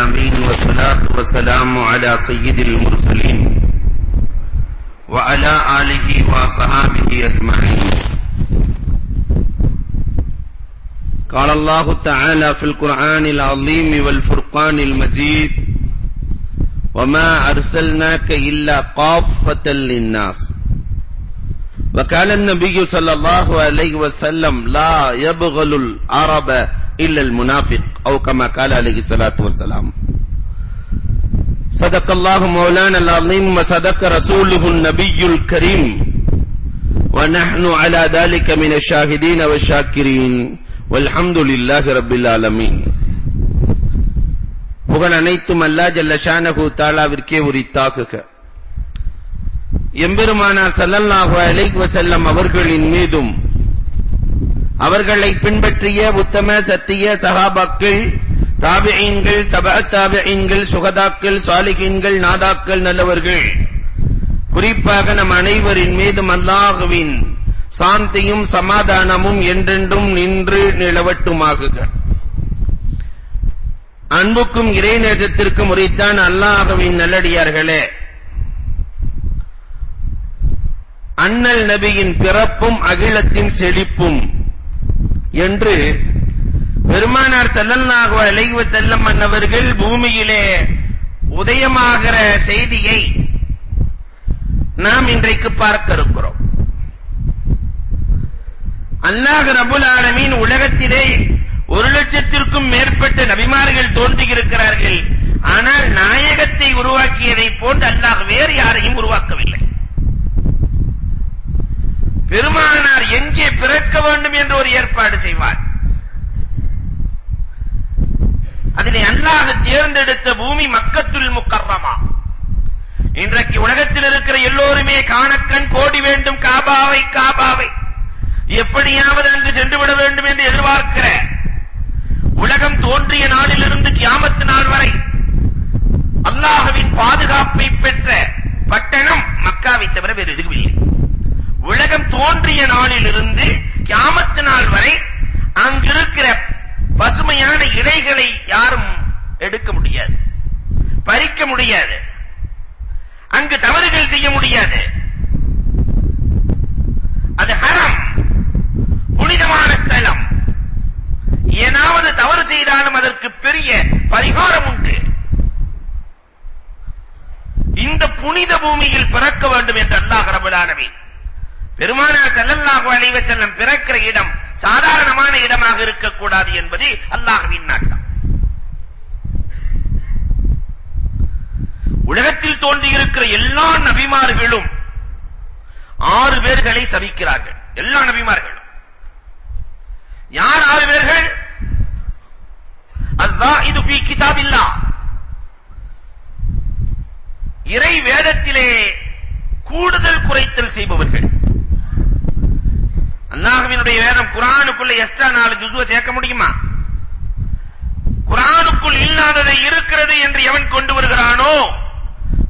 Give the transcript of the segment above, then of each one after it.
العالمين والصلاة والسلام على سيد المرسلين وعلى آله وصحابه أجمعين. قال الله تعالى في القرآن العظيم والفرقان المجيد وما أرسلناك إلا قافة للناس. وقال النبي صلى الله عليه وسلم لا يبغل العرب إلا المنافق أو كما قال عليه الصلاة والسلام صدق الله مولانا العظيم وصدق رسوله النبي الكريم ونحن على ذلك من الشاهدين والشاكرين والحمد لله رب العالمين புகழ் அனைத்தும் அல்லா ஜல்ல ஷானஹு தாலாவிற்கே உரித்தாக்குக எம்பெருமானார் ஸல்லல்லாஹு அலைஹி வஸல்லம் அவர்களின் மீதும் அவர்களை பின்பற்றிய உத்தம சத்திய சஹாபாக்கள் தாபிஈன்கள் தபா தாபிஈன்கள் சுகதாக்கள் சாலிஹீன்கள் நாதாக்கள் நல்லவர்கள். குறிப்பாக நம் அனைவரின் மீதும் அல்லாஹுவின் சாந்தியும் சமாதானமும் என்றென்றும் நின்று நிலவட்டுமாகுக. அன்புக்கும் இறைநேசத்திற்கும் உரித்தான் அல்லாஹுவின் நல்லடியார்களே. அண்ணல் நபியின் பிறப்பும் அகிலத்தின் செழிப்பும் என்று பெருமானார் செல்லல்லாக அலைஹி செல்லம் அன்னவர்கள் பூமியிலே உதயமாகிற செய்தியை நாம் இன்றைக்கு பார்க்க இருக்கிறோம் அல்லாஹ் ரபுல் ஆலமீன் உலகத்திலே ஒரு லட்சத்திற்கும் மேற்பட்ட நபிமார்கள் தோன்றியிருக்கிறார்கள். ஆனால் நாயகத்தை உருவாக்கியதை போன்று அல்லாஹ் வேறு யாரையும் உருவாக்கவில்லை. பெருமானார் எங்கே பிறக்க வேண்டும் என்று ஒரு ஏற்பாடு செய்வார். அதிலே அல்லாஹ் தேர்ந்தெடுத்த பூமி மக்கத்துல் முக்கர்ரமா இன்றைக்கு உலகத்தில் இருக்கிற எல்லோருமே காணக்கண் கோடி வேண்டும் காபாவை காபாவை. எப்படியாவது அங்கு சென்று விட வேண்டும் என்று எதிர்பார்க்கிற உலகம் தோன்றிய நாளிலிருந்து கியாமத்து நாள் வரை அல்லாஹ்வின் பாதுகாப்பை பெற்ற பட்டணம் மக்காவை தவிர வேறு எதுவும் இல்லை. உலகம் தோன்றிய நாளிலிருந்து கியாமத் நாள் வரை அங்கிருக்கிற பசுமையான இலைகளை யாரும் எடுக்க முடியாது பறிக்க முடியாது அங்கு தவறுகள் செய்ய முடியாது. அது ஹரம் புனிதமான ஸ்தலம். ஏதாவது தவறு செய்தாலும் அதற்கு பெரிய பரிகாரம் உண்டு. இந்த புனித பூமியில் பிறக்க வேண்டும் என்று அல்லாஹ் ரப்பல் ஆலமீன் பெருமானார் ஸல்லல்லாஹு அலைஹி வஸல்லம் பிறக்கிற இடம் சாதாரணமான இடமாக இருக்கக்கூடாது என்பது அல்லாஹ்வின் நாட்டம். உலகத்தில் தோன்றியிருக்கிற எல்லா நபிமார்களும் ஆறு பேர்களை சபிக்கிறார்கள் எல்லா நபிமார்களும். யார் ஆறு பேர்கள்? அஸ்ஸாயிது ஃபீ கிதாபில்லாஹ் இறை வேதத்திலே கூடுதல் குறைத்தல் செய்பவர்கள். அல்லாஹ்வினுடைய வேதம் குர்ஆனுக்குள்ள எக்ஸ்ட்ரா நாலு ஜுஸ்வ சேர்க்க முடியுமா? குர்ஆனுக்குள் இல்லாததை இருக்கிறது என்று எவன் கொண்டு வருகிறானோ?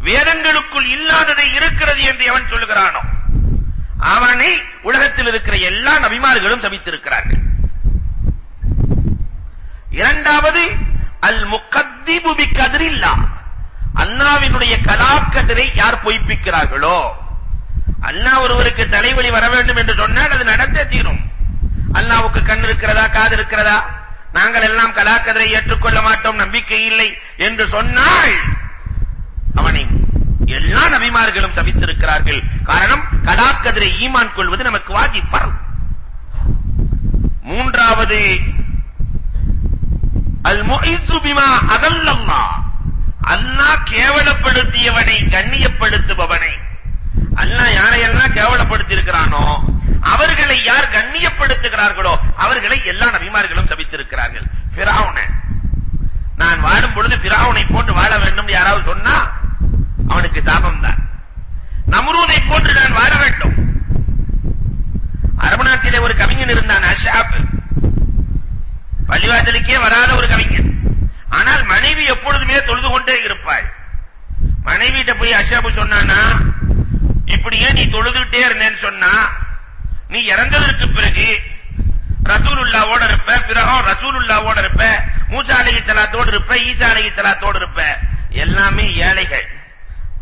வேதங்களுக்குள் இல்லாததை இருக்கிறது என்று எவன் சொல்லுகிறானோ? அவனை உலகத்தில் இருக்கிற எல்லா நபிமார்களும் சபித்திருக்கிறார்கள். இரண்டாவது அல் முகத்திபு பி கதிரில்லா அல்லாஹ்வினுடைய கலாக்கதிரை யார் பொய்ப்பிக்கிறார்களோ? அல்லாஹ் ஒருவருக்கு தலைவலி வர வேண்டும் என்று சொன்னால் அது நடந்தே தீரும். அல்லாஹ்வுக்கு கண் இருக்கிறதா காது இருக்கிறதா? நாங்கள் எல்லாம் கலாக்கதிரை ஏற்றுக்கொள்ள மாட்டோம் நம்பிக்கை இல்லை என்று சொன்னால் அவனை எல்லா நபிமார்களும் சபித்திருக்கிறார்கள். காரணம் கலாக்கதிரை ஈமான் கொள்வது நமக்கு வாஜி ஃபர்த். மூன்றாவது அல் முஇஸ்ஸு பிமா அதல்லல்லாஹ் அல்லாஹ் கேவலப்படுத்தியவனை கண்ணியப்படுத்துபவனை. அல்லாஹ் யாரையெல்லாம் கேவலப்படுத்தி இருக்கிறானோ அவர்களை யார் கண்ணியப்படுத்துகிறார்களோ அவர்களை எல்லா நபிமார்களும் சபித்திருக்கிறார்கள். ஃபிரௌன. நான் வாழும் பொழுது ஃபிரௌனை போன்று வாழ வேண்டும் யாராவது சொன்னா அவனுக்கு சாபம் தான் நம்ரூதை போன்று நான் வாழ வேண்டும். அரபு நாட்டிலே ஒரு கவிஞன் இருந்தான் அஷாப் பள்ளிவாசலுக்கே வராத ஒரு கவிஞன். ஆனால் மனைவி எப்பொழுதுமே தொழுது கொண்டே இருப்பாள். மனைவிட்ட போய் அஷாபு சொன்னானா இப்படியே நீ தொழுதுட்டே இருந்தேன்னு சொன்னா நீ இறந்ததற்கு பிறகு ரசூலுல்லாவோட இருப்ப பிறகும் ரசூலுல்லாவோட இருப்ப மூசா அலகி அலைஹிஸ்ஸலாத்தோடு இருப்ப ஈசா அலைஹிஸ்ஸலாத்தோடு இருப்ப. எல்லாமே ஏழைகள்.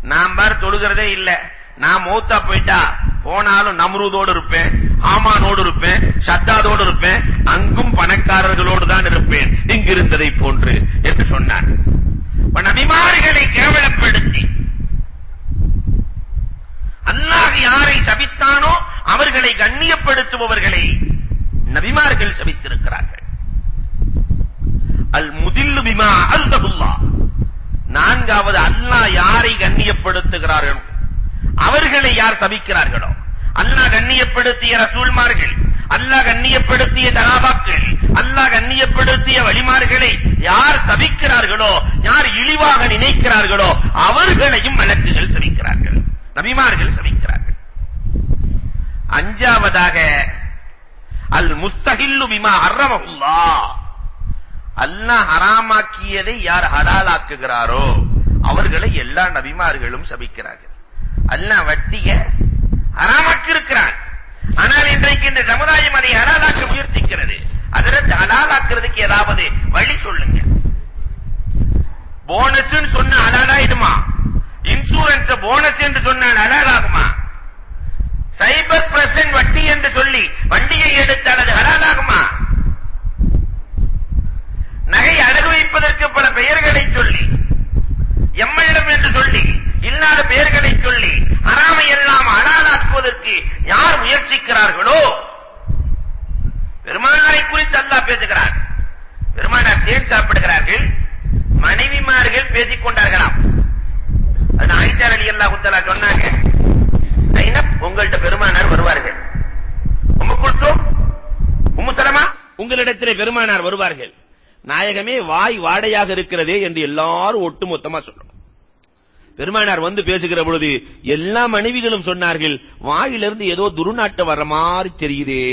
நாம் பார் தொழுகிறதே இல்ல. நான் மௌத்தா போயிட்டா போனாலும் நம்ரூதோடு இருப்பேன் ஆமானோடு இருப்பேன் ஷத்தாதோடு இருப்பேன் அங்கும் பணக்காரர்களோடு தான் இருப்பேன். இங்கிருந்ததை போன்று என்று சொன்னார். நபிமார்களை கேவலப்படுத்தி அல்லாஹ் யாரை சபித்தானோ அவர்களை கண்ணியப்படுத்துபவர்களை நபிமார்கள் சபித்திருக்கிறார்கள். அல் முதில்லு பிமா அஸ்ஸகுல்லாஹ் நான்காவது அல்லாஹ் யாரை கண்ணியப்படுத்துகிறார்கள் அவர்களை யார் சபிக்கிறார்களோ? அல்லாஹ் கண்ணியப்படுத்திய ரசூல்மார்கள் அல்லாஹ் கண்ணியப்படுத்திய ஜனாபாக்கள் அல்லாஹ் கண்ணியப்படுத்திய வழிமார்களை யார் சபிக்கிறார்களோ யார் இழிவாக நினைக்கிறார்களோ அவர்களையும் மலக்குகள் சபிக்கிறார்கள் நபிமார்கள் சபிக்கிறார்கள் அஞ்சாவதாக அல் முஸ்தஹில்லு பிமா ஹர்ரமஹுல்லாஹ் அல்லாஹ் ஹராமாக்கியதை யார் ஹலாலாக்குகிறாரோ அவர்களை எல்லா நபிமார்களும் சபிக்கிறார்கள். அல்லாஹ் வட்டிய ஹராமாக்கி இருக்கிறான் ஆனால் இன்றைக்கு இந்த சமுதாயம் அதை ஹலாலாக்க முயற்சிக்கிறது. அதற்கு ஹலாலாக்குறதுக்கு ஏதாவது வழி சொல்லுங்க. போனஸ் சொன்ன ஹலாலாயிடுமா? இன்சூரன்ஸ் போனஸ் என்று சொன்னால் ஹலாலாகுமா? சைபர் பிரசன்ட் வட்டி என்று சொல்லி வண்டியை எடுத்தால் அது ஹலாலாகுமா? நகை அடகு வைப்பதற்கு பல பெயர்களை சொல்லி எம்மிடம் என்று சொல்லி இல்லாத பெயர்களை சொல்லி ஹராமை எல்லாம் ஹலாலாக்குவதற்கு யார் முயற்சிக்கிறார்களோ? பெருமானாரை குறித்து அல்லாஹ் பேசுகிறார். பெருமானார் தேன் சாப்பிடுகிறார்கள் மனைவிமார்கள் பேசிக் கொண்டார்களாம். அது ஆயிஷா ரலியல்லாஹு தஆலா சொன்னாங்க சைனப் உங்கள்ட்ட பெருமானார் வருவார்கள். உம்மு குல்சூம் உம்மு சலமா? உங்களிடத்திலே பெருமானார் வருவார்கள். நாயகமே வாய் வாடையாக இருக்கிறதே என்று எல்லாரும் ஒட்டுமொத்தமா சொல்லணும் பெருமானார் வந்து பேசுகிற பொழுது எல்லா மனைவிகளும் சொன்னார்கள் வாயிலிருந்து ஏதோ துருநாட்டம் வர்ற மாதிரி தெரியுதே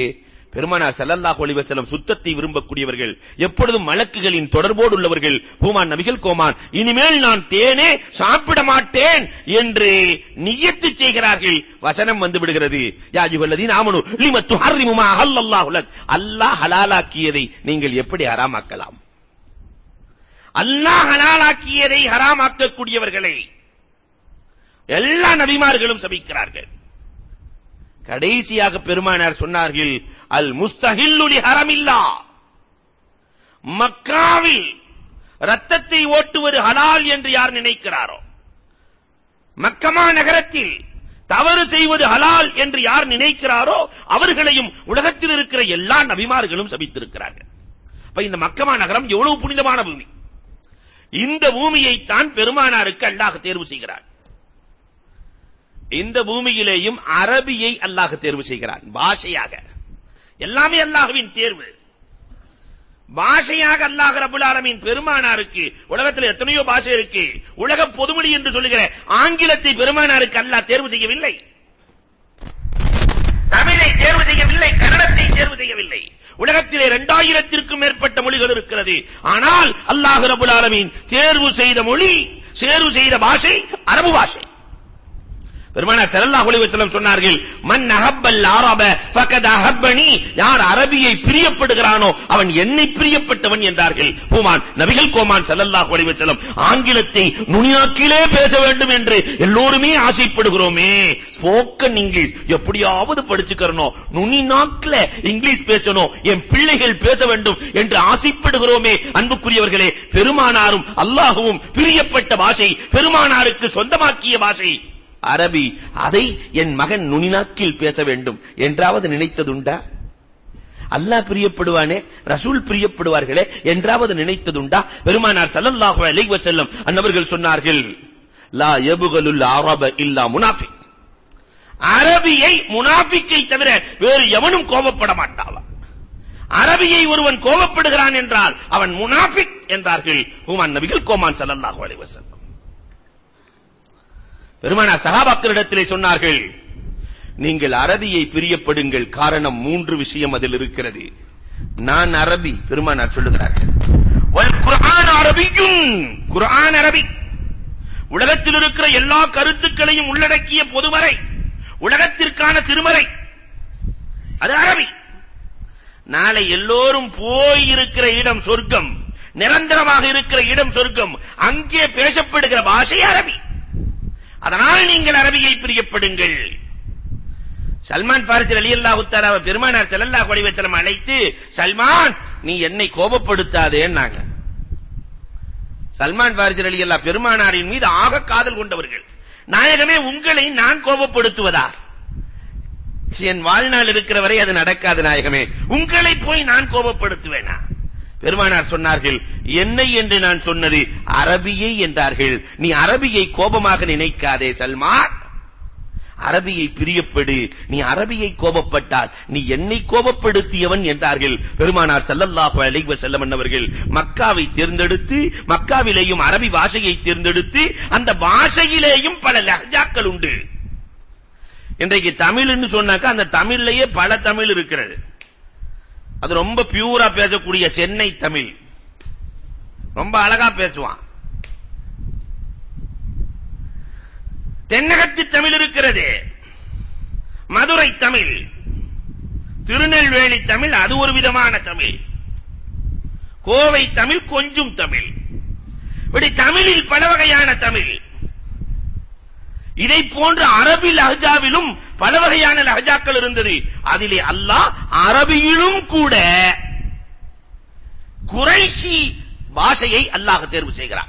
பெருமானார் சல்லல்லாஹு அலைஹி வஸல்லம் சுத்தத்தை விரும்பக்கூடியவர்கள் எப்பொழுதும் மலக்குகளின் தொடர்போடு உள்ளவர்கள் பூமான் நபிகள் கோமான் இனிமேல் நான் தேனே சாப்பிட மாட்டேன் என்று நியத்து செய்கிறார்கள். வசனம் வந்து விடுகிறது. யா அய்யுஹல்லதீன ஆமனு லிம துஹர்ரிமு மா அஹல்லல்லாஹு லக். அல்லாஹ் ஹலாலாக்கியதை நீங்கள் எப்படி ஹராமாக்கலாம்? அல்லாஹ் ஹலாலாக்கியதை ஹராமாக்கக்கூடியவர்களை எல்லா நபிமார்களும் சபிக்கிறார்கள். கடைசியாக பெருமானார் சொன்னார்கள் அல் முஸ்தஹில்லுலி ஹரமில்லா. மக்காவில் ரத்தத்தை ஓட்டுவது ஹலால் என்று யார் நினைக்கிறாரோ? மக்கமா நகரத்தில் தவறு செய்வது ஹலால் என்று யார் நினைக்கிறாரோ? அவர்களையும் உலகத்தில் இருக்கிற எல்லா நபிமார்களும் சபித்திருக்கிறார்கள். அப்ப இந்த மக்கமா நகரம் எவ்வளவு புனிதமான பூமி. இந்த பூமியை தான் பெருமானாருக்கு அல்லாஹ் தேர்வு செய்கிறார். இந்த பூமியிலேயும் அரபியை அல்லாஹ் தேர்வு செய்கிறான். பாஷையாக. எல்லாமே அல்லாஹுவின் தேர்வு. பாஷையாக அல்லாஹ் ரபுல் ஆலமின் பெருமானாருக்கு உலகத்தில் எத்தனையோ பாஷை இருக்கு. உலக பொதுமொழி என்று சொல்லுகிற ஆங்கிலத்தை பெருமானாருக்கு அல்லாஹ் தேர்வு செய்யவில்லை. தமிழை தேர்வு செய்யவில்லை கன்னடத்தை தேர்வு செய்யவில்லை. உலகத்திலே இரண்டாயிரத்திற்கும் மேற்பட்ட மொழிகள் இருக்கிறது. ஆனால் அல்லாஹ் ரபுல் ஆலமின் தேர்வு செய்த மொழி தேர்வு செய்த பாஷை அரபு பாஷை. பெருமானார் ஸல்லல்லாஹு அலைஹி வஸல்லம் சொன்னார்கள் மன் அஹப்பல் அரப ஃபகத் அஹப்பனி. யார் அரபியை பிரியப்படுகிறானோ அவன் என்னை பிரியப்பட்டவன் என்றார்கள். பூமான் நபிகள் கோமான் ஸல்லல்லாஹு அலைஹி வஸல்லம் ஆங்கிலத்தை நுனியாக்கிலே பேச வேண்டும் என்று எல்லோருமே ஆசைப்படுகிறோமே. Spoken English. எப்படியாவது படிச்சுக்கறணும். நுனி நாக்கில இங்கிலீஷ் பேசணும். என் பிள்ளைகள் பேச வேண்டும் என்று ஆசைப்படுகிறோமே. அன்புக்குரியவர்களே பெருமானாரும் அல்லாஹ்வும் பிரியப்பட்ட பாஷை பெருமானாருக்கு சொந்தமாக்கிய பாஷை. அரபி அதை என் மகன் நுனிநாக்கில் பேச வேண்டும். என்றாவது நினைத்ததுண்டா? அல்லாஹ் பிரியப்படுவானே ரசூல் பிரியப்படுவார்களே என்றாவது நினைத்ததுண்டா? பெருமானார் சல்லல்லாஹு அலைஹி வஸல்லம் அன்னவர்கள் சொன்னார்கள் லா யபுகலுல் அரப இல்லா முனாஃபிக். அரபியை முனாஃபிக்கை தவிர வேறு எவனும் கோபப்பட மாட்டான். அரபியை ஒருவன் கோபப்படுகிறான் என்றால் அவன் முனாஃபிக் என்றார்கள். ஹுமான் நபிகள் கோமான் சல்லல்லாஹு அலைஹி வஸல்லம். பெருமானார் சஹாபாக்களிடத்திலே சொன்னார்கள் நீங்கள் அரபியை பிரியப்படுங்கள். காரணம் மூன்று விஷயம் அதில் இருக்கிறது. நான் அரபி பெருமானார் சொல்லுகிறார்கள். குரான் குர்ஆன் அரபியும் குர்ஆன் அரபி. உலகத்தில் இருக்கிற எல்லா கருத்துக்களையும் உள்ளடக்கிய பொதுமறை. உலகத்திற்கான திருமறை. அது அரபி. நாளை எல்லோரும் போய் இருக்கிற இடம் சொர்க்கம். நிரந்தரமாக இருக்கிற இடம் சொர்க்கம். அங்கே பேசப்படுகிற பாஷை அரபி. அதனால் நீங்கள் அரபியை பிரியப்படுங்கள். சல்மான் பாரிசி ரலியல்லாஹு தஆலா பெருமானார் ஸல்லல்லாஹு அலைஹி வஸல்லம் அழைத்து சல்மான் நீ என்னை கோபப்படுத்தாதேன்னாங்க. சல்மான் பாரிசி ரலியல்லாஹு பெருமானாரின் மீது ஆக காதல் கொண்டவர்கள். நாயகமே உங்களை நான் கோபப்படுத்துவதா? என் வாழ்நாள் இருக்கிற வரை அது நடக்காது நாயகமே. உங்களை போய் நான் கோபப்படுத்துவேனா? பெருமானார் சொன்னார்கள் என்னை என்று நான் சொன்னது அரபியை என்றார்கள். நீ அரபியை கோபமாக நினைக்காதே சல்மான். அரபியை பிரியப்படு. நீ அரபியை கோபப்பட்டால் நீ என்னை கோபப்படுத்தியவன் என்றார்கள். பெருமானார் சல்லல்லாஹு அலைஹி வஸல்லம் அவர்கள் மக்காவை தேர்ந்தெடுத்து மக்காவிலேயும் அரபி பாஷையை தேர்ந்தெடுத்து அந்த பாஷையிலேயும் பல லஹ்ஜாக்கள் உண்டு. இன்றைக்கு தமிழ்னு சொன்னாக்கா அந்த தமிழ்லயே பல தமிழ் இருக்கிறது. அது ரொம்ப பியூரா பேசக்கூடிய சென்னை தமிழ். ரொம்ப அழகா பேசுவான். தென்னகத்து தமிழ் இருக்கிறது. மதுரை தமிழ். திருநெல்வேலி தமிழ் அது ஒரு விதமான தமிழ். கோவை தமிழ் கொஞ்சம் தமிழ். இப்படி தமிழில் பல வகையான தமிழ். இதை போன்று அரபி லஹஜாவிலும் பல வகையான லஹஜாக்கள் இருந்தது. அதிலே அல்லாஹ் அரபியிலும் கூட குறைஷி பாஷையை அல்லாஹ் தேர்வு செய்கிறார்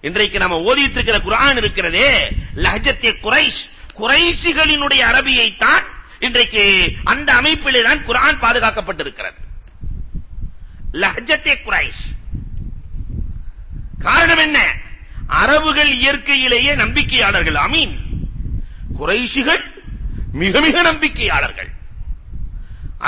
இன்றைக்கு நம்ம ஓதிட்டு இருக்கிற குர்ஆன் இருக்கிறதே லஹஜத்தே குறைஷ். குறைஷிகளினுடைய அரபியை தான் இன்றைக்கு அந்த அமைப்பிலே தான் குர்ஆன் பாதுகாக்கப்பட்டிருக்கிறது. லஹஜத்தே குறைஷ். காரணம் என்ன? அரபுகள் இயற்கையிலேயே நம்பிக்கையாளர்கள். அமீன். குறைஷிகள் மிக மிக நம்பிக்கையாளர்கள்.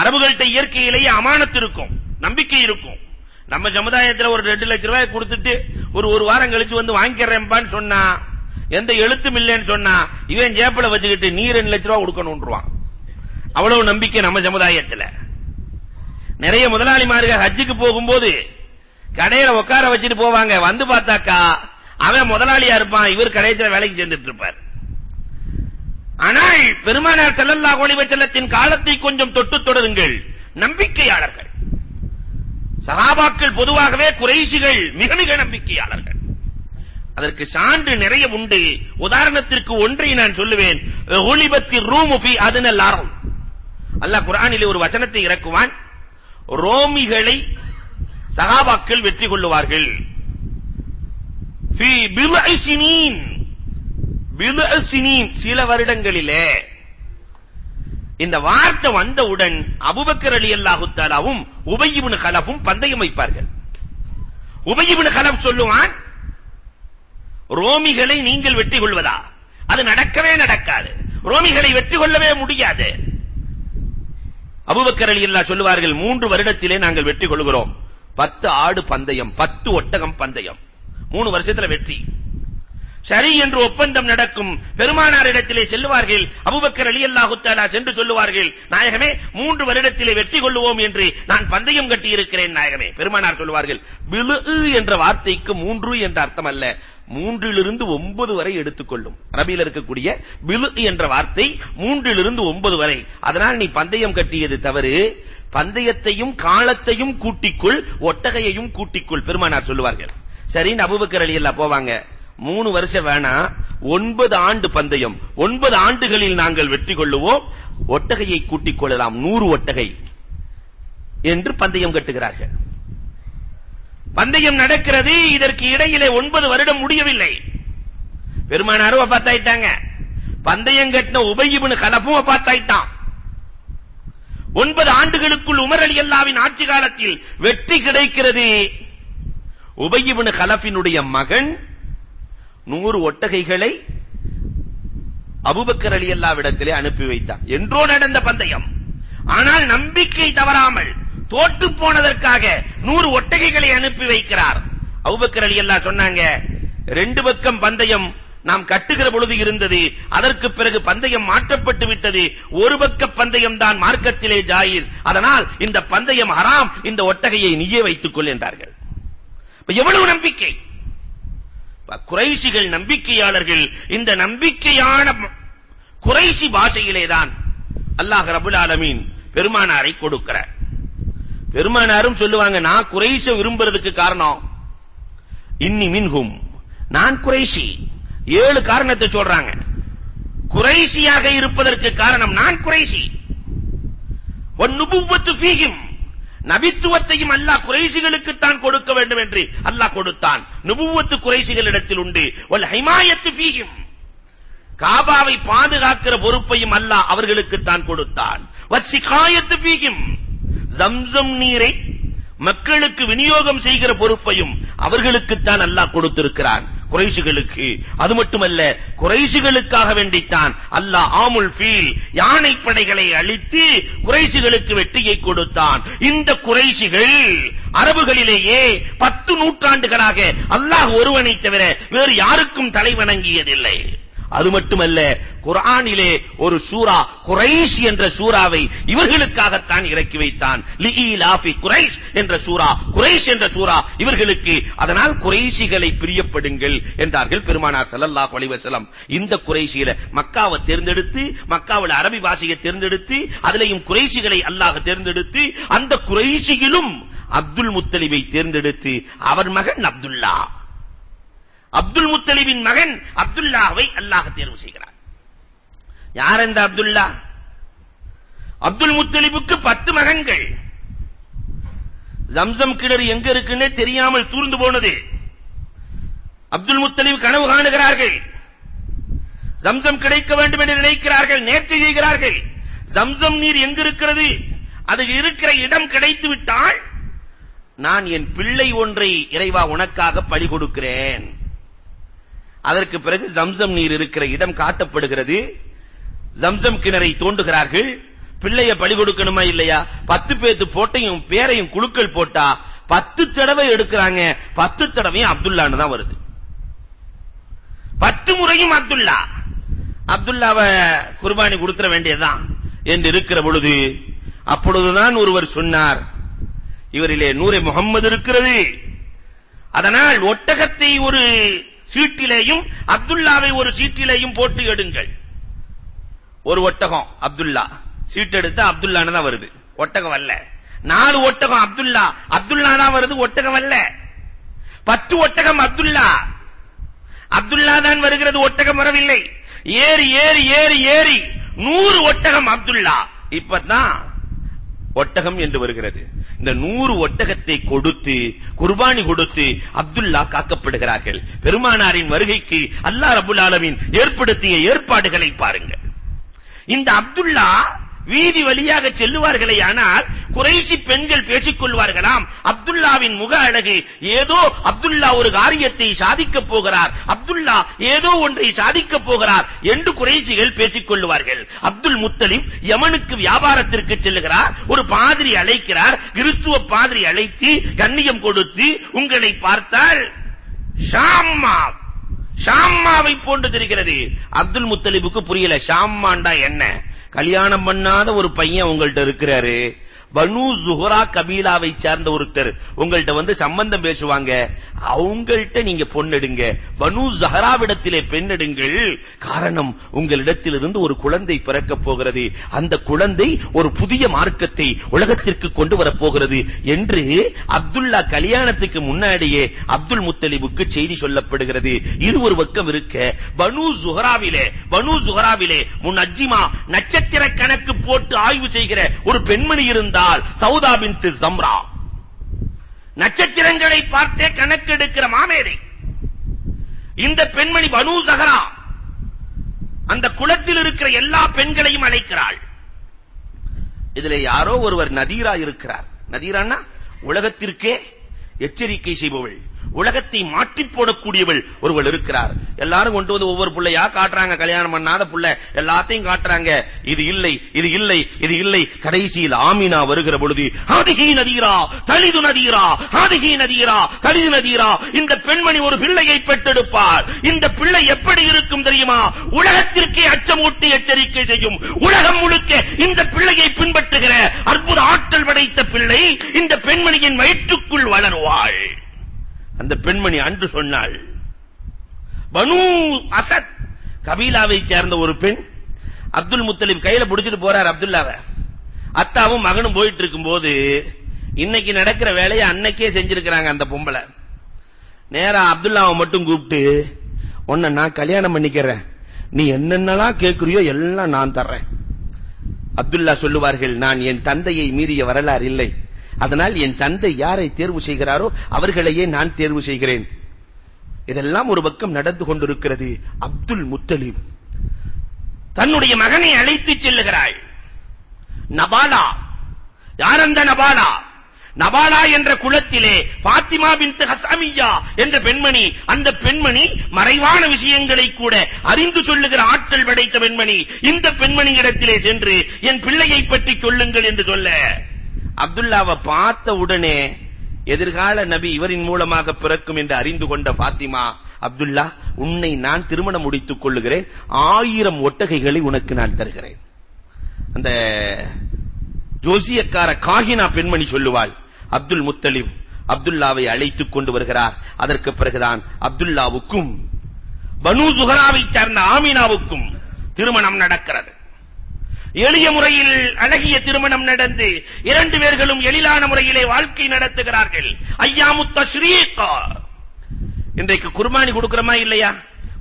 அரபுகள்கிட்ட இயற்கையிலேயே அமானத்து இருக்கும் நம்பிக்கை இருக்கும். நம்ம சமுதாயத்துல ஒரு ரெண்டு லட்சம் ரூபாய் கொடுத்துட்டு ஒரு ஒரு வாரம் கழிச்சு வந்து வாங்கிக்கிறேன்பான்னு சொன்னா எந்த எழுத்தும் இல்லைன்னு சொன்னா இவன் ஜேப்பில் வச்சுக்கிட்டு நீ ரெண்டு லட்சம் ரூபாய் கொடுக்கணும்ன்றான் அவ்வளவு நம்பிக்கை நம்ம சமுதாயத்துல. நிறைய முதலாளிமார்கள் ஹஜ்ஜுக்கு போகும்போது கடையில உட்கார வச்சுட்டு போவாங்க. வந்து பார்த்தாக்கா அவன் முதலாளியா இருப்பான் இவர் கடைசியில வேலைக்கு சேர்ந்துட்டு இருப்பார். ஆனால் பெருமானார் ஸல்லல்லாஹு அலைஹி வஸல்லத்தின் காலத்தை கொஞ்சம் தொட்டு தொடருங்கள். நம்பிக்கையாளர்கள். சஹாபாக்கள் பொதுவாகவே குறைஷிகள் மிக மிக நம்பிக்கையாளர்கள். அதற்கு சான்று நிறைய உண்டு. உதாரணத்திற்கு ஒன்றை நான் சொல்லுவேன். ஒலிபத்தி ரூமு ஃபி அதுனல் அரப் அல்லாஹ் குர்ஆனிலே ஒரு வசனத்தை இறக்குவான். ரோமிகளை சஹாபாக்கள் வெற்றி கொள்ளுவார்கள். ஃபி பில்ஐ சினீன் சினீன் சில வருடங்களிலே. இந்த வார்த்தை வந்தவுடன் அபூபக்கர் ரலியல்லாஹு தஆலாவும் உபய் இப்னு கலஃபும் பந்தயம் வைப்பார்கள் உபய் இப்னு கலஃப் சொல்லுவான் ரோமிகளை நீங்கள் வெற்றி கொள்வதா? அது நடக்கவே நடக்காது. ரோமிகளை வெற்றி கொள்ளவே முடியாது. அபூபக்கர் ரலியல்லாஹு சொல்லுவார்கள் மூன்று வருடத்திலே நாங்கள் வெற்றி கொள்கிறோம். பத்து ஆடு பந்தயம் பத்து ஒட்டகம் பந்தயம். மூணு வருஷத்துல வெற்றி. சரி என்று ஒப்பந்தம் நடக்கும். பெருமானாரிடத்திலே செல்லுவார்கள். அலி அல்லாஹு தாலா சென்று சொல்லுவார்கள். நாயகமே மூன்று வருடத்திலே வெற்றி கொள்ளுவோம் என்று நான் பந்தயம் கட்டி இருக்கிறேன் நாயகமே. பெருமானார் சொல்லுவார்கள். பிலு என்ற வார்த்தைக்கு மூன்று என்ற அர்த்தம் அல்ல மூன்றிலிருந்து ஒன்பது வரை எடுத்துக்கொள்ளும். ரபியில் இருக்கக்கூடிய பிலு என்ற வார்த்தை மூன்றிலிருந்து ஒன்பது வரை. அதனால் நீ பந்தயம் கட்டியது தவறு. பந்தயத்தையும் காலத்தையும் கூட்டிக்குள் ஒட்டகையையும் கூட்டிக்குள் பெருமானார் சொல்லுவார்கள். சரி அலி ரலியல்லாஹு போவாங்க. மூணு வருஷம் வேணா ஒன்பது ஆண்டு பந்தயம். ஒன்பது ஆண்டுகளில் நாங்கள் வெற்றி கொள்ளுவோம். ஒட்டகையை கூட்டிக் கொள்ளலாம். நூறு ஒட்டகை என்று பந்தயம் கட்டுகிறார்கள். பந்தயம் நடக்கிறது. இதற்கு இடையிலே ஒன்பது வருடம் முடியவில்லை. பெருமானாரும் வபாத்தாயிட்டாங்க பந்தயம் கட்டின உபயிபுனு கலப்பும் வபாத்தாயிட்டான் ஒன்பது ஆண்டுகளுக்குள் உமர் அலி அல்லாவின் ஆட்சி காலத்தில் வெற்றி கிடைக்கிறது. உபயிபுனு கலப்பினுடைய மகன் நூறு ஒட்டகைகளை அபுபக்கர் அலி அல்லாவிடத்திலே அனுப்பி வைத்தார் என்றோ நடந்த பந்தயம். ஆனால் நம்பிக்கை தவறாமல் தோற்று போனதற்காக நூறு ஒட்டகைகளை அனுப்பி வைக்கிறார். அவுபக்கரலி அல்லா சொன்னாங்க ரெண்டு பக்கம் பந்தயம் நாம் கட்டுகிற பொழுது இருந்தது அதற்கு பிறகு பந்தயம் மாற்றப்பட்டு விட்டது. ஒரு பக்க பந்தயம் தான் மார்க்கத்திலே ஜாயிஸ். அதனால் இந்த பந்தயம் ஹராம் இந்த ஒட்டகையை நீயே வைத்துக் கொள் என்றார்கள். எவ்வளவு நம்பிக்கை? குறைஷிகள் நம்பிக்கையாளர்கள் இந்த நம்பிக்கையான குறைஷி பாஷையிலே தான் அல்லாஹ் ரபுல் ஆலமீன் பெருமானாரை கொடுக்கிறார். பெருமானாரும் சொல்லுவாங்க நான் குறைஷ விரும்புறதுக்கு காரணம் இன்னி மின்ஹும் நான் குறைஷி. ஏழு காரணத்தை சொல்றாங்க. குறைஷியாக இருப்பதற்கு காரணம் நான் குறைஷி. ஒன்னுபுவத்து ஃபீஹிம் நபித்துவத்தையும் அல்லாஹ் குறைசிகளுக்கு தான் கொடுக்க வேண்டும் என்று அல்லாஹ் கொடுத்தான். நுபுவத்து குறைசிகளிடத்தில் உண்டு. வல் ஹிமாயத்து ஃபீஹிம். காபாவை பாதுகாக்கிற பொறுப்பையும் அல்லாஹ் அவர்களுக்கு தான் கொடுத்தான் வசிகாயத்து ஃபீஹிம். ஜம்சம் நீரை மக்களுக்கு விநியோகம் செய்கிற பொறுப்பையும் அவர்களுக்கு தான் அல்லாஹ் கொடுத்திருக்கிறான். குறைஷிகளுக்கு. அது மட்டுமல்ல குறைஷிகளுக்காக வேண்டித்தான் அல்லாஹ் ஆமுல் ஃபீல் யானை படைகளை அழித்து குறைஷிகளுக்கு வெற்றியை கொடுத்தான். இந்த குறைஷிகள் அரபுகளிலேயே பத்து நூற்றாண்டுகளாக அல்லாஹ் ஒருவனை தவிர வேறு யாருக்கும் தலை வணங்கியதில்லை அது மட்டுமல்ல குர்ஆனிலே ஒரு சூரா குரைஷ் என்ற சூராவை இவர்களுக்காகத்தான் இறக்கி வைத்தான். லிஇலாஃபி குரைஷ் என்ற சூரா குரைஷ் என்ற சூரா இவர்களுக்கு. அதனால் குறைஷிகளை பிரியப்படுங்கள் என்றார்கள் பெருமானார் ஸல்லல்லாஹு அலைஹி வஸல்லம். இந்த குறைஷியில மக்காவை தேர்ந்தெடுத்து மக்காவில் அரபி பாஷையை தேர்ந்தெடுத்து அதிலேயும் குறைஷிகளை அல்லாஹ் தேர்ந்தெடுத்து அந்த குறைஷியிலும் அப்துல் முத்தலிபை தேர்ந்தெடுத்து அவர் மகன் அப்துல்லா. அப்துல் முத்தலிபின் மகன் அப்துல்லாவை அல்லாஹ் தேர்வு செய்கிறார் யார் இந்த அப்துல்லா? அப்துல் முத்தலிபுக்கு பத்து மகன்கள். ஜம்சம் கிணறு எங்க இருக்குன்னே தெரியாமல் தூர்ந்து போனது. அப்துல் முத்தலிப் கனவு காணுகிறார்கள். ஜம்சம் கிடைக்க வேண்டும் என்று நினைக்கிறார்கள் நேர்ச்சி செய்கிறார்கள். ஜம்சம் நீர் எங்க இருக்கிறது? அது இருக்கிற இடம் கிடைத்து விட்டால் நான் என் பிள்ளை ஒன்றை இறைவா உனக்காக பலி கொடுக்கிறேன். அதற்கு பிறகு ஜம்சம் நீர் இருக்கிற இடம் காட்டப்படுகிறது. ஜம்சம் கிணறை தோண்டுகிறார்கள். பிள்ளைய பலி கொடுக்கணுமா இல்லையா? பத்து பேத்து போட்டையும் பேரையும் குழுக்கள் போட்டா பத்து தடவை எடுக்கிறாங்க. பத்து தடவையும் அப்துல்லான்னு தான் வருது. பத்து முறையும் அப்துல்லா. அப்துல்லாவை குர்பானி கொடுத்துற வேண்டியதுதான் என்று இருக்கிற பொழுது அப்பொழுதுதான் ஒருவர் சொன்னார் இவரிலே நூரை முகம்மது இருக்கிறது. அதனால் ஒட்டகத்தை ஒரு சீட்டிலேயும் அப்துல்லாவை ஒரு சீட்டிலேயும் போட்டு எடுங்கள். ஒரு ஒட்டகம் அப்துல்லா. சீட்டு எடுத்து அப்துல்லான்னு தான் வருது. ஒட்டகம் அல்ல. நாலு ஒட்டகம் அப்துல்லா. அப்துல்லா தான் வருது ஒட்டகம் அல்ல. பத்து ஒட்டகம் அப்துல்லா. அப்துல்லா தான் வருகிறது ஒட்டகம் வரவில்லை. ஏறி ஏறி ஏறி ஏறி நூறு ஒட்டகம் அப்துல்லா. இப்பதான் ஒட்டகம் என்று வருகிறது. இந்த நூறு ஒட்டகத்தை கொடுத்து குர்பானி கொடுத்து அப்துல்லா காக்கப்படுகிறார்கள். பெருமானாரின் வருகைக்கு அல்லாஹ் ரபுல் ஆலமீன் ஏற்படுத்திய ஏற்பாடுகளை பாருங்கள். இந்த அப்துல்லா வீதி வழியாக செல்லுவார்களே ஆனால் குறைசி பெண்கள் பேசிக் கொள்வார்களாம். அப்துல்லாவின் முக அழகு ஏதோ அப்துல்லா ஒரு காரியத்தை சாதிக்கப் போகிறார். அப்துல்லா ஏதோ ஒன்றை சாதிக்கப் போகிறார் என்று குறைசிகள் பேசிக் கொள்வார்கள். அப்துல் முத்தலிப் யமனுக்கு வியாபாரத்திற்கு செல்லுகிறார். ஒரு பாதிரி அழைக்கிறார். கிறிஸ்துவ பாதிரி அழைத்து கண்ணியம் கொடுத்து உங்களை பார்த்தால் ஷாம்மா ஷாம்மாவை போன்று தெரிகிறது. அப்துல் முத்தலிபுக்கு புரியல ஷாம்மாண்டா என்ன? கல்யாணம் பண்ணாத ஒரு பையன் உங்கள்ட்ட இருக்கிறாரு. பனு ஜுஹரா கபீலாவை சார்ந்த ஒருத்தர். உங்கள்ட்ட வந்து சம்பந்தம் பேசுவாங்க. அவங்கள்ட்ட நீங்க பொண்ணெடுங்க. பனு ஜஹராவிடத்திலே பெண்ணெடுங்கள். காரணம் உங்களிடத்திலிருந்து ஒரு குழந்தை பிறக்க போகிறது. அந்த குழந்தை ஒரு புதிய மார்க்கத்தை உலகத்திற்கு கொண்டு வரப் போகிறது என்று அப்துல்லா கல்யாணத்துக்கு முன்னாடியே அப்துல் முத்தலிபுக்கு செய்தி சொல்லப்படுகிறது. இது ஒரு பக்கம் இருக்க பனு ஜுஹராவிலே பனு ஜுஹராவிலே முன் அஜிமா நட்சத்திர கணக்கு போட்டு ஆய்வு செய்கிற ஒரு பெண்மணி இருந்தால் சவுதா பின்த் ஜம்ரா. நட்சத்திரங்களை பார்த்தே கணக்கெடுக்கிற மாமேதை. இந்த பெண்மணி பனு சஹரா அந்த குலத்தில் இருக்கிற எல்லா பெண்களையும் அழைக்கிறாள். இதுல யாரோ ஒருவர் நதீரா இருக்கிறார். நதீரான்னா உலகத்திற்கே எச்சரிக்கை செய்பவள். உலகத்தை மாற்றி போடக்கூடியவள் ஒருவள் இருக்கிறார். எல்லாரும் கொண்டு வந்து ஒவ்வொரு புள்ளையா காட்டுறாங்க. கல்யாணம் பண்ணாத பிள்ளை. எல்லாத்தையும் காட்டுறாங்க. இது இல்லை இது இல்லை இது இல்லை. கடைசியில் ஆமினா வருகிற பொழுது ஆதிகி நதீரா தலிது நதீரா ஆதிகி நதீரா தலிது நதீரா. இந்த பெண்மணி ஒரு பிள்ளையை பெற்றெடுப்பார் இந்த பிள்ளை எப்படி இருக்கும் தெரியுமா? உலகத்திற்கே அச்சமூட்டி எச்சரிக்கை செய்யும். உலகம் முழுக்க இந்த பிள்ளையை பின்பற்றுகிற அற்புத ஆற்றல் படைத்த பிள்ளை இந்த பெண்மணியின் வயிற்றுக்குள் வளருவாள். அந்த பெண்மணி அன்று சொன்னாள் பனு அசத். கபீலாவை சேர்ந்த ஒரு பெண் அப்துல் முத்தலிப் கையில பிடிச்சிட்டு போறார் அப்துல்லாவை. அத்தாவும் மகனும் போயிட்டு இருக்கும்போது இன்னைக்கு நடக்கிற வேலையை அன்னைக்கே செஞ்சிருக்கிறாங்க அந்த பொம்பளை. நேரா அப்துல்லாவை மட்டும் கூப்பிட்டு உன்னை நான் கல்யாணம் பண்ணிக்கிறேன். நீ என்னென்னலாம் கேட்குறியோ எல்லாம் நான் தர்றேன். அப்துல்லா சொல்லுவார்கள் நான் என் தந்தையை மீறிய வரலாறு இல்லை. அதனால் என் தந்தை யாரை தேர்வு செய்கிறாரோ அவர்களையே நான் தேர்வு செய்கிறேன். இதெல்லாம் ஒரு பக்கம் நடந்து கொண்டிருக்கிறது அப்துல் முத்தலிப். தன்னுடைய மகனை அழைத்து செல்லுகிறாள் நபாலா. யார் அந்த நபாலா? நபாலா என்ற குலத்திலே பாத்திமா பின்த் ஹசாமியா என்ற பெண்மணி அந்த பெண்மணி மறைவான விஷயங்களை கூட அறிந்து சொல்லுகிற ஆற்றல் படைத்த பெண்மணி இந்த பெண்மணி இடத்திலே சென்று என் பிள்ளையை பற்றி சொல்லுங்கள் என்று சொல்ல. அப்துல்லாவை பார்த்த உடனே எதிர்கால நபி இவரின் மூலமாக பிறக்கும் என்று அறிந்து கொண்ட பாத்திமா அப்துல்லா உன்னை நான் திருமணம் முடித்துக் கொள்ளுகிறேன். ஆயிரம் ஒட்டகைகளை உனக்கு நான் தருகிறேன். அந்த ஜோசியக்கார காகினா பெண்மணி சொல்லுவாள் அப்துல் முத்தலிப் அப்துல்லாவை அழைத்துக் கொண்டு வருகிறார். அதற்கு பிறகுதான் அப்துல்லாவுக்கும் பனு சுகராவை சார்ந்த ஆமினாவுக்கும் திருமணம் நடக்கிறது. எளிய முறையில் அழகிய திருமணம் நடந்து இரண்டு பேர்களும் எழிலான முறையிலே வாழ்க்கை நடத்துகிறார்கள். ஐயாமு தஷ்ரீகா. இன்றைக்கு குர்பானி கொடுக்கிறமா இல்லையா?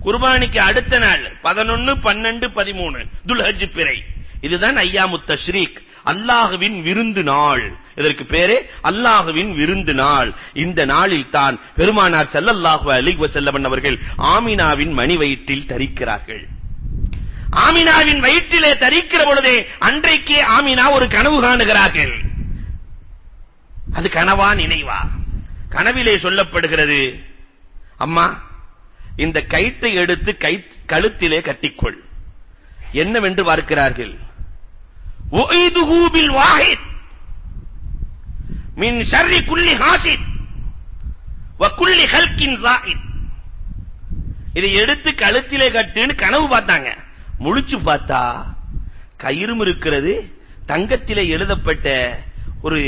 குர்பானிக்கு அடுத்த நாள் 11 12 13 துல்ஹஜ் பிறை. இதுதான் ஐயாமு ஸ்ரீக் அல்லாஹ்வின் விருந்து நாள். இதற்கு பேரே அல்லாஹ்வின் விருந்து நாள். இந்த நாளில் தான் பெருமானார் ஸல்லல்லாஹு அலைஹி வஸல்லம் அவர்கள் ஆமினாவின் மணி வயிற்றில் தரிக்கிறார்கள். ஆமினாவின் வயிற்றிலே தரிக்கிற பொழுது அன்றைக்கே ஆமினா ஒரு கனவு காணுகிறார்கள். அது கனவா நினைவா? கனவிலே சொல்லப்படுகிறது அம்மா இந்த கயிற்றை எடுத்து கை கழுத்திலே கட்டிக்கொள். என்னவென்று பார்க்கிறார்கள்? உய்துஹு பில் வாஹித். மின் ஷர்ரி குல்லி ஹாசித் வ குல்லி ஹல்கின் ஜாயித். இதை எடுத்து கழுத்திலே கட்டுன்னு கனவு பார்த்தாங்க. முழிச்சு பார்த்தா கயிறும் இருக்கிறது தங்கத்திலே எழுதப்பட்ட ஒரு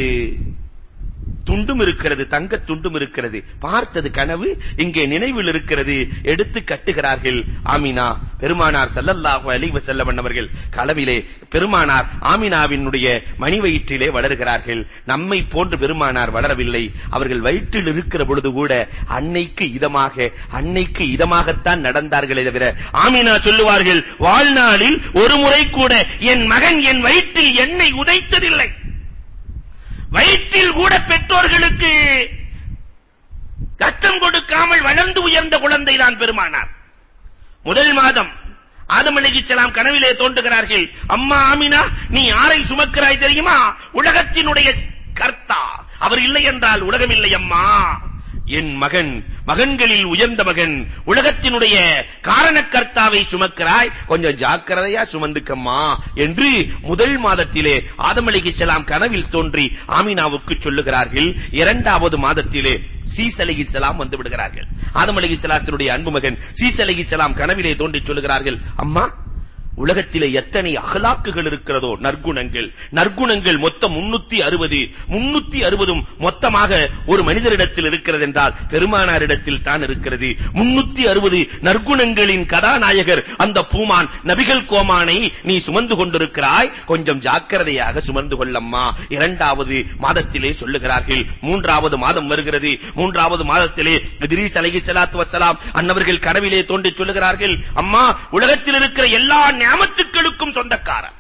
துண்டும் இருக்கிறது தங்க துண்டும் இருக்கிறது. பார்த்தது கனவு இங்கே நினைவில் இருக்கிறது. எடுத்து கட்டுகிறார்கள். ஆமினா பெருமானார் ஸல்லல்லாஹு அலைஹி வஸல்லம் அவர்கள் களவிலே பெருமானார் ஆமினாவினுடைய மணி வயிற்றிலே வளர்கிறார்கள். நம்மை போன்று பெருமானார் வளரவில்லை. அவர்கள் வயிற்றில் இருக்கிற பொழுது கூட அன்னைக்கு இதமாக அன்னைக்கு இதமாகத்தான் நடந்தார்களே தவிர ஆமினா சொல்லுவார்கள் வாழ்நாளில் ஒரு முறை கூட என் மகன் என் வயிற்றில் என்னை உதைத்ததில்லை. வயிற்றில் கூட பெற்றோர்களுக்கு கஷ்டம் கொடுக்காமல் வளர்ந்து உயர்ந்த குழந்தை தான் பெருமானார். முதல் மாதம் ஆதம் அலைஹிஸ்ஸலாம் கனவிலே தோன்றுகிறார்கள் அம்மா ஆமினா நீ யாரை சுமக்கிறாய் தெரியுமா? உலகத்தினுடைய கர்த்தா அவர் இல்லை என்றால் உலகம் இல்லை அம்மா. என் மகன் மகன்களில் உயர்ந்த மகன் உலகத்தினுடைய காரணக்கர்த்தாவை சுமக்கிறாய். கொஞ்சம் ஜாக்கிரதையா சுமந்துக்கம்மா என்று முதல் மாதத்திலே ஆதம் அலைஹிஸ்ஸலாம் கனவில் தோன்றி ஆமினாவுக்கு சொல்லுகிறார்கள். இரண்டாவது மாதத்திலே சீஸ் அலைஹிஸ்ஸலாம் வந்து விடுகிறார்கள். ஆதம் அலைஹிஸ்ஸலாத்தினுடைய அன்பு மகன் சீஸ் அலைஹிஸ்ஸலாம் கனவிலே தோன்றி சொல்லுகிறார்கள் அம்மா உலகத்திலே எத்தனை அகலாக்குகள் இருக்கிறதோ நற்குணங்கள். நற்குணங்கள் மொத்தம் 360 360ம் மொத்தமாக ஒரு மனிதரிடத்தில் இருக்கிறது என்றால் பெருமானாரிடத்தில் தான் இருக்கிறது. 360 நற்குணங்களின் கதாநாயகர் அந்த பூமான் நபிகள் கோமானை நீ சுமந்து கொண்டிருக்கிறாய். கொஞ்சம் ஜாக்கிரதையாக சுமந்து கொள்ளம்மா. இரண்டாவது மாதத்திலே சொல்லுகிறார்கள் மூன்றாவது மாதம் வருகிறது. மூன்றாவது மாதத்திலே இத்ரீஸ் அலைஹிஸ்ஸலாத்து வஸலாம் அன்னவர்கள் கனவிலே தோன்றி சொல்லுகிறார்கள் அம்மா உலகத்தில் இருக்கிற எல்லா நியமத்துக்களுக்கும் சொந்தக்காரன்.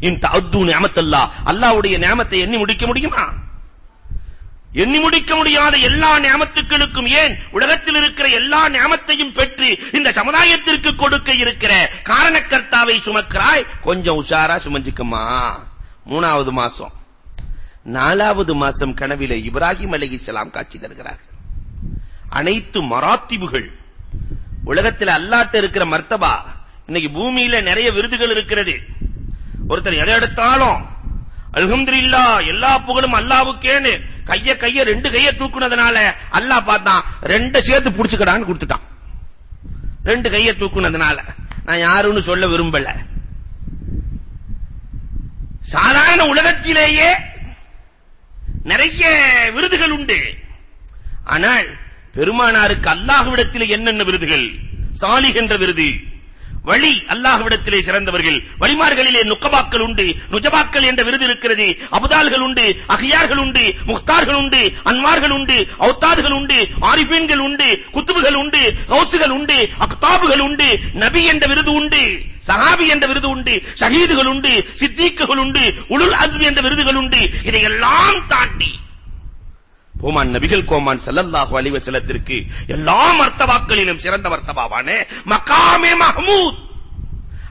இன் அத்து நியமத்தல்லா அல்லாஹ்வுடைய நியமத்தை எண்ணி முடிக்க முடியுமா? எண்ணி முடிக்க முடியாத எல்லா நியமத்துக்களுக்கும் ஏன்? உலகத்தில் இருக்கிற எல்லா நியமத்தையும் பெற்று இந்த சமுதாயத்திற்கு கொடுக்க இருக்கிற காரணக்கர்த்தாவை சுமக்கிறாய்? கொஞ்சம் உஷாரா சுமஞ்சுக்கமா மூணாவது மாசம். நாலாவது மாசம் கனவிலே இப்ராஹிம் அலைஹிஸ்ஸலாம் காட்சி தருகிறார். அனைத்து மராத்திபுகள் உலகத்தில் அல்லாட்ட இருக்கிற மர்த்தபா இன்னைக்கு பூமியில நிறைய விருதுகள் இருக்கிறது. ஒருத்தர் எதை எடுத்தாலும் அல்ஹம்துலில்லா எல்லா புகழும் அல்லாஹ்வுக்கேன்னு கைய கைய ரெண்டு கைய தூக்குனதுனால அல்லாஹ் பார்த்தான் ரெண்ட சேர்த்து புடிச்சுக்கடான்னு கொடுத்துட்டான். ரெண்டு கைய தூக்குனதுனால. நான் யாருன்னு சொல்ல விரும்பல. சாதாரண உலகத்திலேயே நிறைய விருதுகள் உண்டு. ஆனால் பெருமானாருக்கு அல்லாஹ்விடத்தில் என்னென்ன விருதுகள்? சாலிஹ் என்ற விருது. வழி அல்லாஹ்விடத்திலே சிறந்தவர்கள். வழிமார்களிலே நுக்கபாக்கள் உண்டு நுஜபாக்கள் என்ற விருது இருக்கிறது. அபுதால்கள் உண்டு அகியார்கள் உண்டு முக்தார்கள் உண்டு அன்வார்கள் உண்டு அவுத்தாதுகள் உண்டு ஆரிஃபீன்கள் உண்டு குத்துபுகள் உண்டு கௌசுகள் உண்டு அக்தாபுகள் உண்டு நபி என்ற விருது உண்டு சஹாபி என்ற விருது உண்டு ஷஹீதுகள் உண்டு சித்தீக்குகள் உண்டு உலுல் அஸ்மி என்ற விருதுகள் உண்டு. இதையெல்லாம் தாண்டி ஓமான் நபிகள் கோமான் சல்லல்லாஹு அலைஹி வஸல்லத்திற்கு எல்லா மர்த்தபாக்களிலும் சிறந்த மர்த்தபாவான. மகாமே மஹமூத்.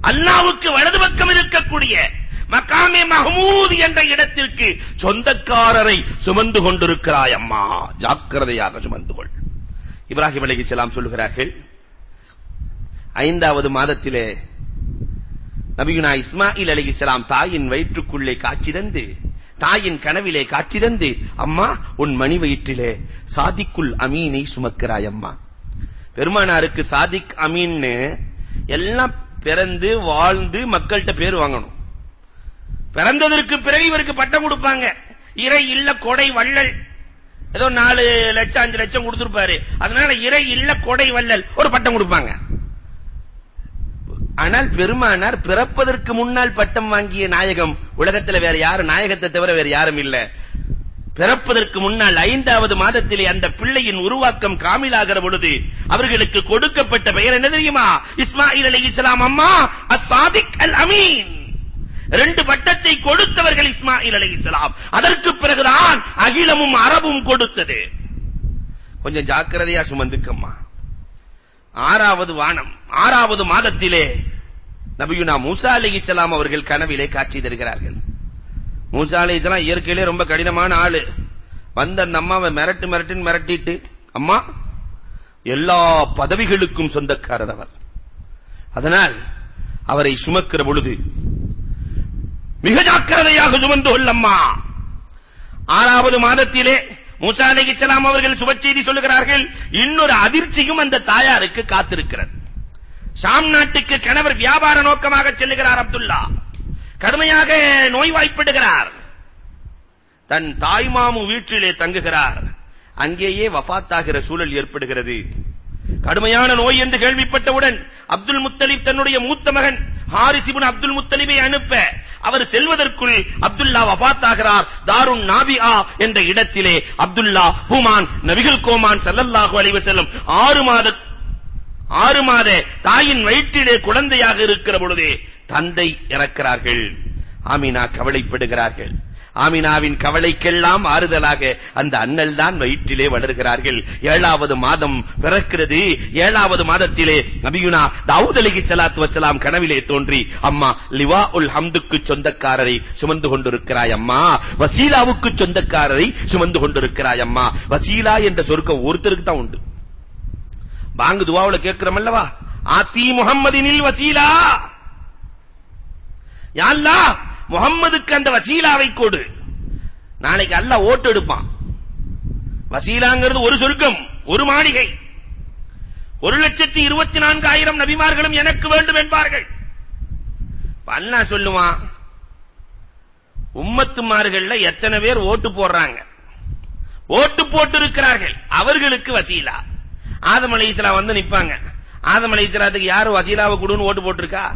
அல்லாஹ்வுக்கு வலது பக்கம் இருக்கக்கூடிய மகாமே மஹமூத் என்ற இடத்திற்கு சொந்தக்காரரை சுமந்து கொண்டிருக்கிறாய் அம்மா. ஜாக்கிரதையாக சுமந்து கொள். இப்ராஹிம் அலைஹிஸ்ஸலாம் சொல்கிறார்கள் ஐந்தாவது மாதத்திலே நபியுனா இஸ்மாயில் அலைஹிஸ்ஸலாம் தாயின் வயிற்றுக்குள்ளே காட்சி தந்து தாயின் கனவிலே காட்சி தந்து அம்மா உன் மணி வயிற்றிலே சாதிக்குள் அமீனை சுமக்கிறாய் அம்மா. பெருமானாருக்கு சாதிக் அமீன்னு எல்லாம் பிறந்து வாழ்ந்து மக்கள்கிட்ட பேர் வாங்கணும். பிறந்ததற்கு பிறகு இவருக்கு பட்டம் கொடுப்பாங்க. இறை இல்ல கொடை வள்ளல். ஏதோ நாலு லட்சம் அஞ்சு லட்சம் கொடுத்திருப்பாரு. அதனால இறை இல்ல கொடை வள்ளல். ஒரு பட்டம் கொடுப்பாங்க. ஆனால் பெருமானார் பிறப்பதற்கு முன்னால் பட்டம் வாங்கிய நாயகம். உலகத்துல வேற யாரும் நாயகத்தை தவிர வேற யாரும் இல்ல. பிறப்பதற்கு முன்னால் ஐந்தாவது மாதத்திலே அந்த பிள்ளையின் உருவாக்கம் காமிலாகிற பொழுது அவர்களுக்கு கொடுக்கப்பட்ட பெயர் என்ன தெரியுமா? இஸ்மாயில் அலைஹிஸ்ஸலாம் அம்மா அஸ்-சாதிக் அல் அமீன். ரெண்டு பட்டத்தை கொடுத்தவர்கள் இஸ்மாயில் அலைஹிஸ்ஸலாம் அதற்கு பிறகுதான் அகிலமும் அரபும் கொடுத்தது. கொஞ்சம் ஜாக்கிரதையா சுமந்துக்கம்மா. ஆறாவது வானம் ஆறாவது மாதத்திலே நபியுனா மூசா அலைஹிஸ்ஸலாம் அவர்கள் கனவிலே காட்சி தருகிறார்கள். மூசா அலைஹிஸ்ஸலாம் இயற்கையிலே ரொம்ப கடினமான ஆளு. வந்த அந்த அம்மாவை மிரட்டு மிரட்டுன்னு மிரட்டிட்டு அம்மா எல்லா பதவிகளுக்கும் சொந்தக்காரர் அவர். அதனால் அவரை சுமக்கிற பொழுது மிக ஜாக்கிரதையாக சுமந்து கொள்ளம்மா ஆறாவது மாதத்திலே மூசா அலைஹிஸ்ஸலாம் அவர்கள் சுபச்செய்தி சொல்லுகிறார்கள் இன்னொரு அதிர்ச்சியும் அந்த தாயாருக்கு காத்திருக்கிறது. ஷாம் நாட்டுக்கு கணவர் வியாபார நோக்கமாக செல்லுகிறார் அப்துல்லா. கடுமையாக நோய்வாய்ப்படுகிறார். தன் தாய்மாமு வீட்டிலே தங்குகிறார். அங்கேயே வஃபாத்தாகிற சூழல் ஏற்படுகிறது. கடுமையான நோய் என்று கேள்விப்பட்டவுடன் அப்துல் முத்தலிப் தன்னுடைய மூத்த மகன் ஹாரிஸ் இப்னு அப்துல் முத்தலிபை அனுப்ப அவர் செல்வதற்குள் அப்துல்லா வஃபாத்தாகிறார் தாருன் நாபிஆ என்ற இடத்திலே அப்துல்லா ஹுமான் நபிகள் கோமான் ஸல்லல்லாஹு அலைஹி வஸல்லம் ஆறு மாத ஆறு மாத தாயின் வயிற்றிலே குழந்தையாக இருக்கிற பொழுதே தந்தை இறக்கிறார்கள். ஆமீனா கவலைப்படுகிறார்கள். ஆமினாவின் கவலைக்கெல்லாம் ஆறுதலாக அந்த அண்ணல் தான் வயிற்றிலே வளர்கிறார்கள். ஏழாவது மாதம் பிறக்கிறது. ஏழாவது மாதத்திலே நபியுனா தாவூத் அலைஹி ஸலாத்து வஸலாம் கனவிலே தோன்றி அம்மா லிவா உல் ஹம்துக்கு சொந்தக்காரரை சுமந்து கொண்டிருக்கிறாய் அம்மா. வசீலாவுக்கு சொந்தக்காரரை சுமந்து கொண்டிருக்கிறாய் அம்மா. வசீலா என்ற சொர்க்கம் ஒருத்தருக்கு தான் உண்டு. பாங்கு துவாவுல கேட்கிறோம் அல்லவா? ஆத்தி முகம்மதினில் வசீலா. யா அல்லாஹ் முகம்மதுக்கு அந்த வசீலாவை கொடு. நாளைக்கு அல்ல ஓட்டு எடுப்பான். வசீலாங்கிறது ஒரு சொர்க்கம் ஒரு மாளிகை. ஒரு லட்சத்தி இருபத்தி நான்காயிரம் நபிமார்களும் எனக்கு வேண்டும் என்பார்கள். அல்லா சொல்லுவான் உம்மத்துமார்கள்ல எத்தனை பேர் ஓட்டு போடுறாங்க? ஓட்டு போட்டு இருக்கிறார்கள் அவர்களுக்கு வசீலா. ஆதம் அலைஹிஸ்ஸலாம் வந்து நிப்பாங்க. ஆதம் அலைஹிஸ்ஸலாத்துக்கு யாரு வசீலாவை கொடுன்னு ஓட்டு போட்டிருக்கா?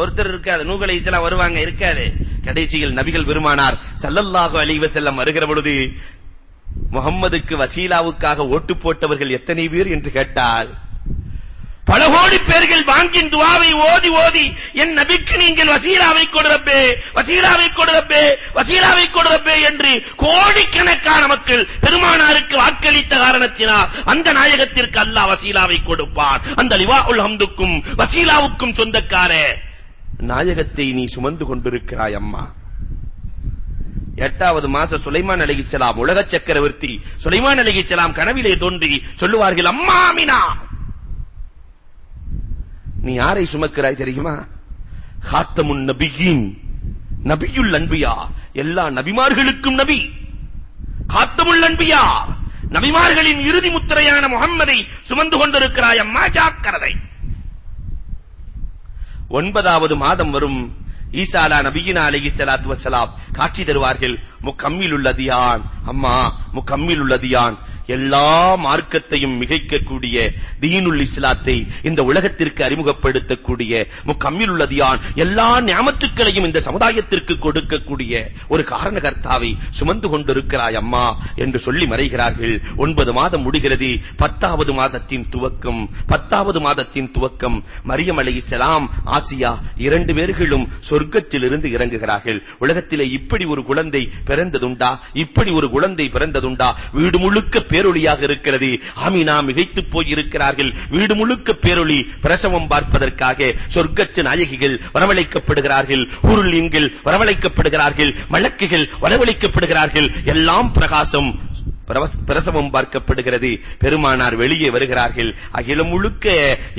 ஒருத்தர் இருக்காது. நூஹ் அலைஹிஸ்ஸலாம் வருவாங்க இருக்காது. கடைசியில் நபிகள் பெருமானார் ஸல்லல்லாஹு அலைஹி வஸல்லம் வருகிற பொழுது முகம்மதுக்கு வசீலாவுக்காக ஓட்டு போட்டவர்கள் எத்தனை பேர் என்று கேட்டால் பல கோடி பேர்கள் வாங்கின் துவாவை ஓதி ஓதி என் நபிக்கு நீங்கள் வசீலாவை கொடுறப்பே வசீலாவை கொடுறப்பே வசீலாவை கொடுறப்பே என்று கோடிக்கணக்கான மக்கள் பெருமானாருக்கு வாக்களித்த காரணத்தினால் அந்த நாயகத்திற்கு அல்லாஹ் வசீலாவை கொடுப்பான். அந்த லிவாஉல் ஹம்துக்கும் வசீலாவுக்கும் சொந்தக்காரர் நாயகத்தை நீ சுமந்து கொண்டிருக்கிறாய் அம்மா. எட்டாவது மாச சுலைமான் அலைஹிஸ்ஸலாம் உலக சக்கரவர்த்தி. சுலைமான் அலைஹிஸ்ஸலாம் கனவிலே தோன்றி சொல்லுவார்கள் அம்மா அமினா! நீ யாரை சுமக்கிறாய் தெரியுமா? ஹாத்தமுன் நபியின் நபியுள் அன்பியா. எல்லா நபிமார்களுக்கும் நபி. ஹாத்தமுள் அன்பியா. நபிமார்களின் இறுதி முத்திரையான முகம்மதை சுமந்து கொண்டிருக்கிறாய் அம்மா ஜாக்கிரதை. ஒன்பதாவது மாதம் வரும் ஈசாலா நபியினா அலைஹி ஸலாத்து வஸலாம் காட்சி தருவார்கள் முக்கம்மில் உள்ளதியான் அம்மா முக்கம்மில் உள்ளதியான் எல்லா மார்க்கத்தையும் மிகைக்கக்கூடிய தீனுல் இஸ்லாத்தை இந்த உலகத்திற்கு அறிமுகப்படுத்தக்கூடிய முக்கம்மில் அதியான் எல்லா ஞாமத்துக்களையும் இந்த சமுதாயத்திற்கு கொடுக்கக்கூடிய ஒரு காரணகர்த்தாவை சுமந்து கொண்டிருக்கிறாய் அம்மா என்று சொல்லி மறைகிறார்கள். ஒன்பது மாதம் முடிகிறது. பத்தாவது மாதத்தின் துவக்கம் பத்தாவது மாதத்தின் துவக்கம். மரியம் செலாம் ஆசியா இரண்டு பேர்களும் சொர்க்கத்திலிருந்து இறங்குகிறார்கள். உலகத்திலே இப்படி ஒரு குழந்தை பிறந்ததுண்டா? இப்படி ஒரு குழந்தை பிறந்ததுண்டா? வீடு முழுக்க பேரொளியாக இருக்கிறது. ஆமினா மிகைத்து போய் இருக்கிறார்கள் வீடு முழுக்க பேரொளி பிரசவம் பார்ப்பதற்காக சொர்க்கத்து நாயகிகள் வரவழைக்கப்படுகிறார்கள். உருளின்கள் வரவழைக்கப்படுகிறார்கள். மலக்குகள் வரவழைக்கப்படுகிறார்கள். எல்லாம் பிரகாசம். பிரசவம் பார்க்கப்படுகிறது. பெருமானார் வெளியே வருகிறார்கள். அகிலம் முழுக்க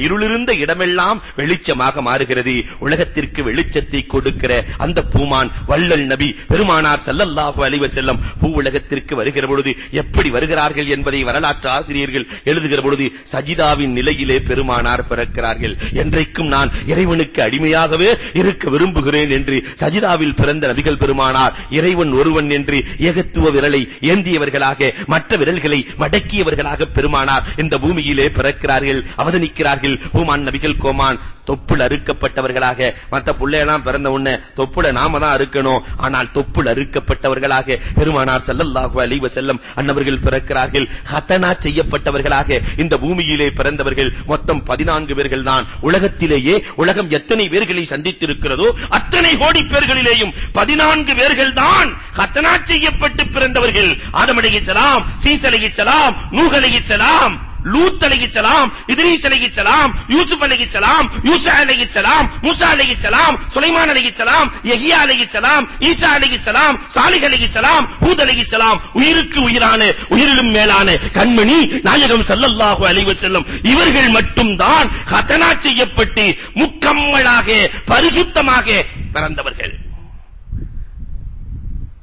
இருளிருந்த இடமெல்லாம் வெளிச்சமாக மாறுகிறது. உலகத்திற்கு வெளிச்சத்தை கொடுக்கிற அந்த பூமான் வள்ளல் நபி பெருமானார் ஸல்லல்லாஹு அலைஹி செல்லம் பூ உலகத்திற்கு வருகிற பொழுது எப்படி வருகிறார்கள் என்பதை வரலாற்று ஆசிரியர்கள் எழுதுகிற பொழுது சஜிதாவின் நிலையிலே பெருமானார் பிறக்கிறார்கள். என்றைக்கும் நான் இறைவனுக்கு அடிமையாகவே இருக்க விரும்புகிறேன் என்று சஜிதாவில் பிறந்த நபிகள் பெருமானார் இறைவன் ஒருவன் என்று ஏகத்துவ விரலை ஏந்தியவர்களாக மற்ற விரல்களை மடக்கியவர்களாக பெருமானார் இந்த பூமியிலே பிறக்கிறார்கள் அவதனிக்கிறார்கள். ஹூமான் நபிகள் கோமான் தொப்புள் அறுக்கப்பட்டவர்களாக. மற்ற புள்ளையெல்லாம் பிறந்த உடனே தொப்புள நாம தான் அறுக்கணும். ஆனால் தொப்புள் அறுக்கப்பட்டவர்களாக பெருமானார் ஸல்லல்லாஹு அலைஹி வஸல்லம் அன்னவர்கள் பிறக்கிறார்கள். ஹதனா செய்யப்பட்டவர்களாக இந்த பூமியிலே பிறந்தவர்கள் மொத்தம் 14 பேர்கள் தான் உலகத்திலேயே உலகம் எத்தனை பேர்களை சந்தித்திருக்கிறதோ அத்தனை கோடி பேர்களிலேயும் 14 பேர்கள் தான் ஹதனா செய்யப்பட்டு பிறந்தவர்கள். ஆதம் அலைஹிஸ்ஸலாம் சீஸ் அலைஹிஸ்ஸலாம் நூஹ் அலைஹிஸ்ஸலாம் லூத் அலைஹிஸ்ஸலாம் இத்ரீஸ் அலைஹிஸ்ஸலாம் யூசுப் அலைஹிஸ்ஸலாம் யூசா அலைஹிஸ்ஸலாம் மூசா அலைஹிஸ்ஸலாம் சுலைமான் அலைஹிஸ்ஸலாம் யஹியா அலைஹிஸ்ஸலாம் ஈசா அலைஹிஸ்ஸலாம் சாலிஹ் அலைஹிஸ்ஸலாம் ஹூத் அலைஹிஸ்ஸலாம் உயிருக்கு உயிரான உயிரிலும் மேலான கண்மணி நாயகம் ஸல்லல்லாஹு அலைஹி வஸல்லம். இவர்கள் மட்டும்தான் ஹதனா செய்யப்பட்டு முக்கம்மளாக பரிசுத்தமாக பிறந்தவர்கள்.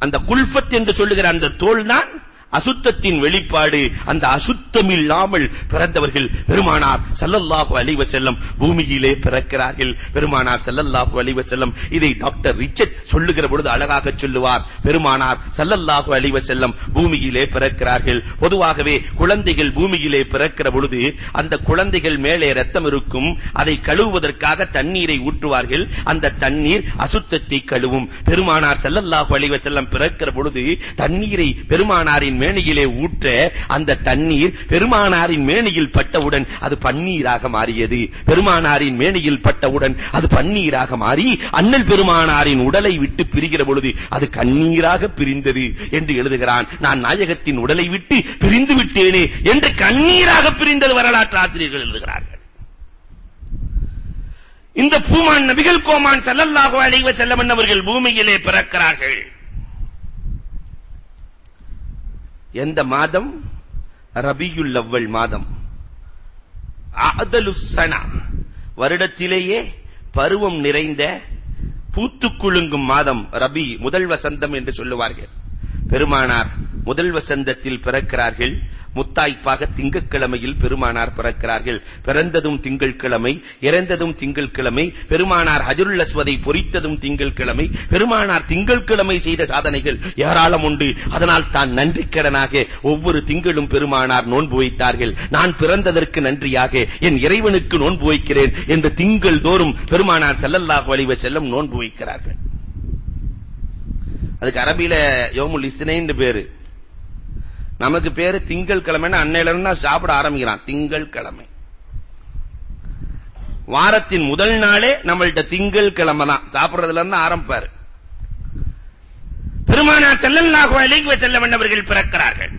அந்த குல்ஃபத் என்று சொல்லுகிற அந்த தோல் தான் அசுத்தத்தின் வெளிப்பாடு அந்த அசுத்தம் இல்லாமல் பிறந்தவர்கள் பெருமானார் சல்லல்லாஹு அலைஹி வஸல்லம் பூமியிலே பிறக்கிறார்கள். பெருமானார் சல்லல்லாஹு அலைஹி வஸல்லம் இதை டாக்டர் ரிச்சர்ட் சொல்லுகிற பொழுது அழகாக சொல்லுவார். பெருமானார் சல்லல்லாஹு அலைஹி வஸல்லம் பூமியிலே பிறக்கிறார்கள். பொதுவாகவே குழந்தைகள் பூமியிலே பிறக்கிற பொழுது அந்த குழந்தைகள் மேலே ரத்தம் இருக்கும். அதை கழுவுவதற்காக தண்ணீரை ஊற்றுவார்கள். அந்த தண்ணீர் அசுத்தத்தை கழுவும். பெருமானார் சல்லல்லாஹு அலைஹி செல்லம் பிறக்கிற பொழுது தண்ணீரை பெருமானாரின் மேனியிலே ஊற்ற அந்த தண்ணீர் பெருமானாரின் மேனியில் பட்டவுடன் அது பன்னீராக மாறியது. பெருமானாரின் மேனியில் பட்டவுடன் அது பன்னீராக மாறி அண்ணல் பெருமானாரின் உடலை விட்டு பிரிகிற பொழுது அது கண்ணீராக பிரிந்தது என்று எழுதுகிறான். நான் நாயகத்தின் உடலை விட்டு பிரிந்து விட்டேனே என்று கண்ணீராக பிரிந்தது வரலாற்று ஆசிரியர்கள் எழுதுகிறார்கள். இந்த பூமான் நபிகள் கோமான் செல்லல்லாக அழைவ செல்லமன்னவர்கள் பூமியிலே பிறக்கிறார்கள். எந்த மாதம்? ரபியுல் அவ்வல் மாதம். ஆதலுசனா வருடத்திலேயே பருவம் நிறைந்த பூத்து குலுங்கும் மாதம் ரபி முதல் வசந்தம் என்று சொல்லுவார்கள். பெருமானார் முதல் வசந்தத்தில் பிறக்கிறார்கள். முத்தாய்ப்பாக திங்கட்கிழமையில் பெருமானார் பிறக்கிறார்கள். பிறந்ததும் திங்கட்கிழமை இறந்ததும் திங்கட்கிழமை பெருமானார் ஹஜருல் அஸ்வதை பொறித்ததும் திங்கட்கிழமை பெருமானார் திங்கட்கிழமை செய்த சாதனைகள் ஏராளம் உண்டு. அதனால் தான் நன்றிக்கடனாக ஒவ்வொரு திங்களும் பெருமானார் நோன்பு வைத்தார்கள். நான் பிறந்ததற்கு நன்றியாக என் இறைவனுக்கு நோன்பு வைக்கிறேன் என்று திங்கள் தோறும் பெருமானார் ஸல்லல்லாஹு அலைஹி வஸல்லம் நோன்பு வைக்கிறார்கள். அதுக்கு அரபியில யோமுல் இஸ்னைன்னு பேரு. நமக்கு பேரு திங்கள் கிழமைன்னு அன்னையில சாப்பிட ஆரம்பிக்கிறான். திங்கள் கிழமை. வாரத்தின் முதல் நாளே நம்மள்ட்ட திங்கள் கிழமை தான். சாப்பிடுறதுல இருந்து ஆரம்பிப்பாரு. பெருமானார் ஸல்லல்லாஹு அலைஹி வஸல்லம் அவர்கள் பிறக்கிறார்கள்.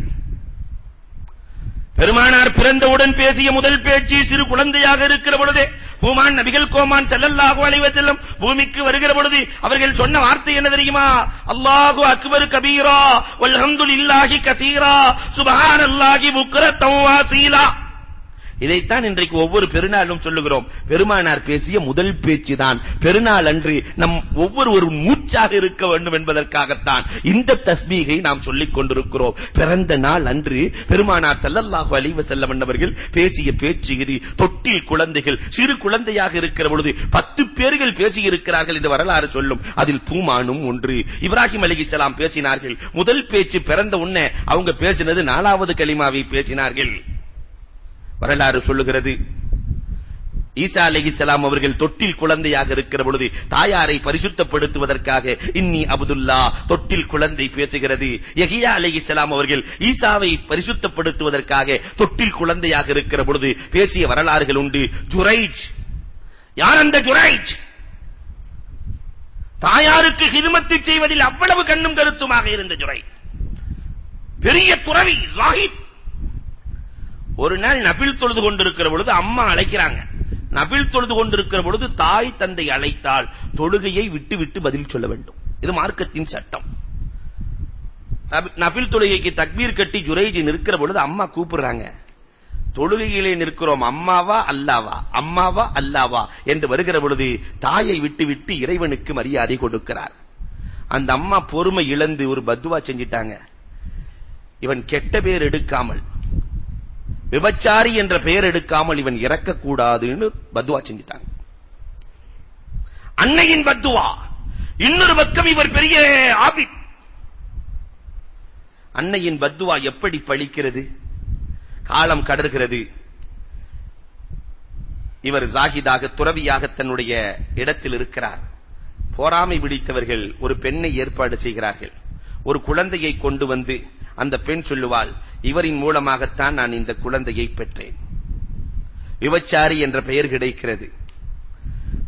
பெருமானார் பிறந்தவுடன் பேசிய முதல் பேச்சு சிறு குழந்தையாக இருக்கிற பொழுதே பூமான் நபிகள் கோமான் செல்லல்லாஹு அலைஹி பூமிக்கு வருகிற பொழுது அவர்கள் சொன்ன வார்த்தை என்ன தெரியுமா? அல்லாஹு அக்பர் கபீரா வல்ஹம்துலில்லாஹி கஸீரா சுபஹானல்லாஹி புக்ரத்தம் வாசீலா. இதைத்தான் இன்றைக்கு ஒவ்வொரு பெருநாளும் சொல்லுகிறோம். பெருமானார் பேசிய முதல் பேச்சு தான் பெருநாள் அன்று நம் ஒவ்வொருவரும் மூச்சாக இருக்க வேண்டும் என்பதற்காகத்தான் இந்த தஸ்மீகை நாம் சொல்லிக் கொண்டிருக்கிறோம். பிறந்த நாள் அன்று பெருமானார் ஸல்லல்லாஹு அலைஹி வஸல்லம் அவர்கள் பேசிய பேச்சு இது. தொட்டில் குழந்தைகள் சிறு குழந்தையாக இருக்கிற பொழுது பத்து பேர்கள் பேசி இருக்கிறார்கள் என்று வரலாறு சொல்லும். அதில் பூமானும் ஒன்று. இப்ராஹிம் அலைஹிஸ்ஸலாம் பேசினார்கள். முதல் பேச்சு பிறந்த உடனே அவங்க பேசினது நாலாவது கலிமாவை பேசினார்கள். வரலாறு சொல்லுகிறது. ஈசா அலைஹிஸ்ஸலாம் அவர்கள் தொட்டில் குழந்தையாக இருக்கிற பொழுது தாயாரை பரிசுத்தப்படுத்துவதற்காக இன்னி அப்துல்லா தொட்டில் குழந்தை பேசுகிறது. யஹியா அலைஹிஸ்ஸலாம் அவர்கள் ஈசாவை பரிசுத்தப்படுத்துவதற்காக தொட்டில் குழந்தையாக இருக்கிற பொழுது பேசிய வரலாறுகள் உண்டு. ஜுரைஜ். யார் அந்த ஜுரைஜ்? தாயாருக்கு ஹிதுமத்து செய்வதில் அவ்வளவு கண்ணும் கருத்துமாக இருந்த ஜுரை பெரிய துறவி ஜாஹித் ஒரு நாள் நபில் தொழுது கொண்டிருக்கிற பொழுது அம்மா அழைக்கிறாங்க. நபில் தொழுது கொண்டிருக்கிற பொழுது தாய் தந்தை அழைத்தால் தொழுகையை விட்டு விட்டு பதில் சொல்ல வேண்டும். இது மார்க்கத்தின் சட்டம். நபில் தொழுகைக்கு தக்பீர் கட்டி ஜுரைஜி நிற்கிற பொழுது அம்மா கூப்பிடுறாங்க. தொழுகையிலே நிற்கிறோம் அம்மாவா அல்லாவா? அம்மாவா அல்லாவா? என்று வருகிற பொழுது தாயை விட்டு விட்டு இறைவனுக்கு மரியாதை கொடுக்கிறார். அந்த அம்மா பொறுமை இழந்து ஒரு பத்துவா செஞ்சிட்டாங்க. இவன் கெட்ட பேர் எடுக்காமல் விபச்சாரி என்ற பெயர் எடுக்காமல் இவன் இறக்கக்கூடாதுன்னு பத்துவா செஞ்சிட்டாங்க. அன்னையின் பத்துவா இன்னொரு பக்கம் இவர் பெரிய ஆபி அன்னையின் பத்துவா எப்படி பழிக்கிறது? காலம் கடர்கிறது இவர் ஜாகிதாக துறவியாக தன்னுடைய இடத்தில் இருக்கிறார். போராமை பிடித்தவர்கள் ஒரு பெண்ணை ஏற்பாடு செய்கிறார்கள். ஒரு குழந்தையை கொண்டு வந்து அந்த பெண் சொல்லுவாள் இவரின் மூலமாகத்தான் நான் இந்த குழந்தையை பெற்றேன். விபச்சாரி என்ற பெயர் கிடைக்கிறது.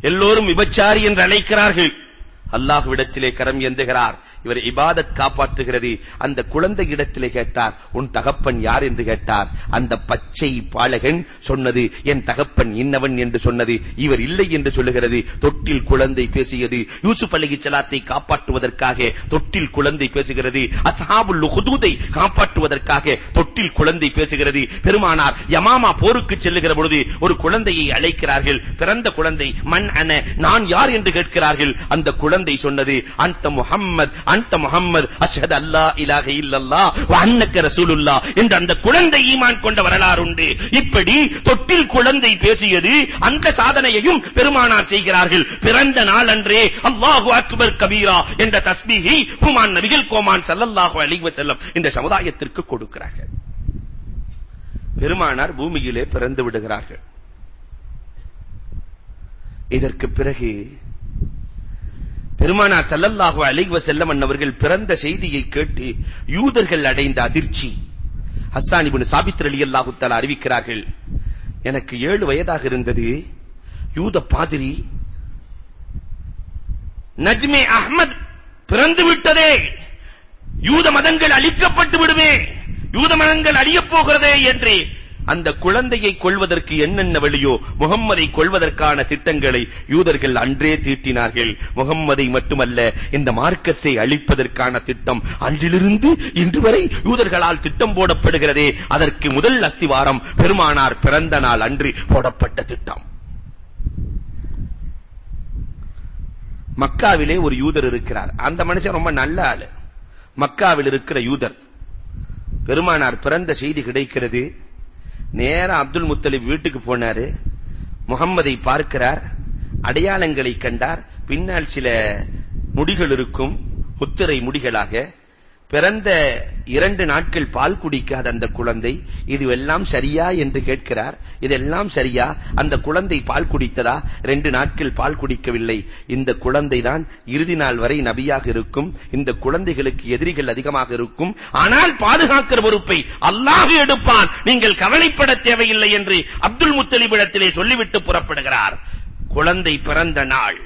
எல்லோரும் விபச்சாரி என்று அழைக்கிறார்கள். அல்லாஹ்விடத்திலே கரம் ஏந்துகிறார். இவர் இபாதத் காப்பாற்றுகிறது. அந்த குழந்தை இடத்திலே கேட்டார் உன் தகப்பன் யார்? என்று கேட்டார். அந்த பச்சை பாலகன் சொன்னது என் தகப்பன் இன்னவன் என்று சொன்னது இவர் இல்லை என்று சொல்லுகிறது. தொட்டில் குழந்தை பேசியது யூசுப் அலைஹிஸ்ஸலாத்தை காப்பாற்றுவதற்காக தொட்டில் குழந்தை பேசுகிறது. அசாபுல் ஹுதூதை காப்பாற்றுவதற்காக தொட்டில் குழந்தை பேசுகிறது. பெருமானார் யமாமா போருக்கு செல்லுகிற பொழுது ஒரு குழந்தையை அழைக்கிறார்கள். பிறந்த குழந்தை மண் அன நான் யார்? என்று கேட்கிறார்கள். அந்த குழந்தை சொன்னது அந்த முகம்மது அந்த முஹம்மது அஷ்ஹது அல்லா இலாக இல்லல்லா அன்னக்க ரசூலுல்லா என்று அந்த குழந்தை ஈமான் கொண்ட வரலாறு இப்படி தொட்டில் குழந்தை பேசியது அந்த சாதனையையும் பெருமானார் செய்கிறார்கள். பிறந்த நாள் அன்றே அல்லாஹு அக்பர் கபீரா என்ற தஸ்பீஹை ஹுமான் நபிகள் கோமான் சல்லல்லாஹு அலைஹி வஸல்லம் இந்த சமுதாயத்திற்கு கொடுக்கிறார்கள். பெருமானார் பூமியிலே பிறந்து விடுகிறார்கள். இதற்கு பிறகு பெருமானார் ஸல்லல்லாஹு அலைஹி வஸல்லம் அன்னவர்கள் பிறந்த செய்தியை கேட்டு யூதர்கள் அடைந்த அதிர்ச்சி. ஹஸ்ஸான் இப்னு சாபித் ரலியல்லாஹு தஆலா அறிவிக்கிறார்கள் எனக்கு ஏழு வயதாக இருந்தது. யூத பாதிரி நஜ்மே அஹ்மத் பிறந்து விட்டதே. யூத மதங்கள் அழிக்கப்பட்டு விடுமே. யூத மதங்கள் அழியப் போகிறதே என்று அந்த குழந்தையை கொள்வதற்கு என்னென்ன வழியோ முகம்மதை கொள்வதற்கான திட்டங்களை யூதர்கள் அன்றே தீட்டினார்கள். முகம்மதை மட்டுமல்ல இந்த மார்க்கத்தை அழிப்பதற்கான திட்டம் அன்றிலிருந்து இன்று வரை யூதர்களால் திட்டம் போடப்படுகிறதே அதற்கு முதல் அஸ்திவாரம் பெருமானார் பிறந்த நாள் அன்று போடப்பட்ட திட்டம். மக்காவிலே ஒரு யூதர் இருக்கிறார். அந்த மனுஷன் ரொம்ப நல்ல ஆளு. மக்காவில் இருக்கிற யூதர். பெருமானார் பிறந்த செய்தி கிடைக்கிறது. நேரம் அப்துல் முத்தலிப் வீட்டுக்கு போனாரு. முகம்மதை பார்க்கிறார். அடையாளங்களை கண்டார். பின்னால் சில முடிகள் இருக்கும். முத்திரை முடிகளாக பிறந்த இரண்டு நாட்கள் பால் குடிக்காத அந்த குழந்தை இதுவெல்லாம் சரியா என்று கேட்கிறார். இதெல்லாம் சரியா? அந்த குழந்தை பால் குடித்ததா? ரெண்டு நாட்கள் பால் குடிக்கவில்லை. இந்த குழந்தை தான் இறுதி நாள் வரை நபியாக இருக்கும். இந்த குழந்தைகளுக்கு எதிரிகள் அதிகமாக இருக்கும். ஆனால் பாதுகாக்கிற பொறுப்பை அல்லாஹ் எடுப்பான். நீங்கள் கவலைப்பட தேவையில்லை என்று அப்துல் முத்தலிபிடத்திலே சொல்லிவிட்டு புறப்படுகிறார். குழந்தை பிறந்த நாள்.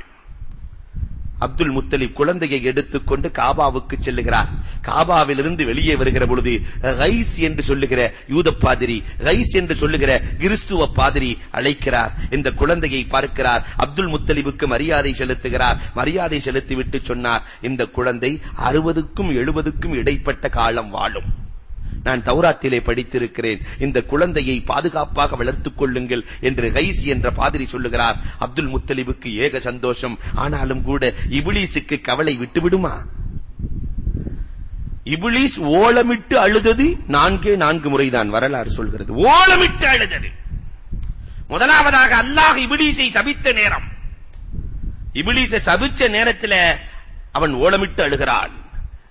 அப்துல் முத்தலிப் குழந்தையை எடுத்துக்கொண்டு காபாவுக்கு செல்லுகிறார். காபாவிலிருந்து வெளியே வருகிற பொழுது கைஸ் என்று சொல்லுகிற யூத பாதிரி கைஸ் என்று சொல்லுகிற கிறிஸ்துவ பாதிரி அழைக்கிறார். இந்த குழந்தையை பார்க்கிறார். அப்துல் முத்தலிபுக்கு மரியாதை செலுத்துகிறார். மரியாதை செலுத்திவிட்டு சொன்னார் இந்த குழந்தை அறுபதுக்கும் எழுபதுக்கும் இடைப்பட்ட காலம் வாழும். நான் தௌராத்திலே படித்திருக்கிறேன். இந்த குழந்தையை பாதுகாப்பாக வளர்த்துக் கொள்ளுங்கள் என்று கைஸ் என்ற பாதிரி சொல்லுகிறார். அப்துல் முத்தலிபுக்கு ஏக சந்தோஷம். ஆனாலும் கூட இபிலீசுக்கு கவலை விட்டுவிடுமா? இபிலிஸ் ஓலமிட்டு அழுதது நான்கே நான்கு முறைதான் வரலாறு சொல்கிறது. ஓலமிட்டு அழுதது. முதலாவதாக அல்லாஹ் இபிலீசை சபித்த நேரம். இபிலீசை சபிச்ச நேரத்தில் அவன் ஓலமிட்டு அழுகிறான்.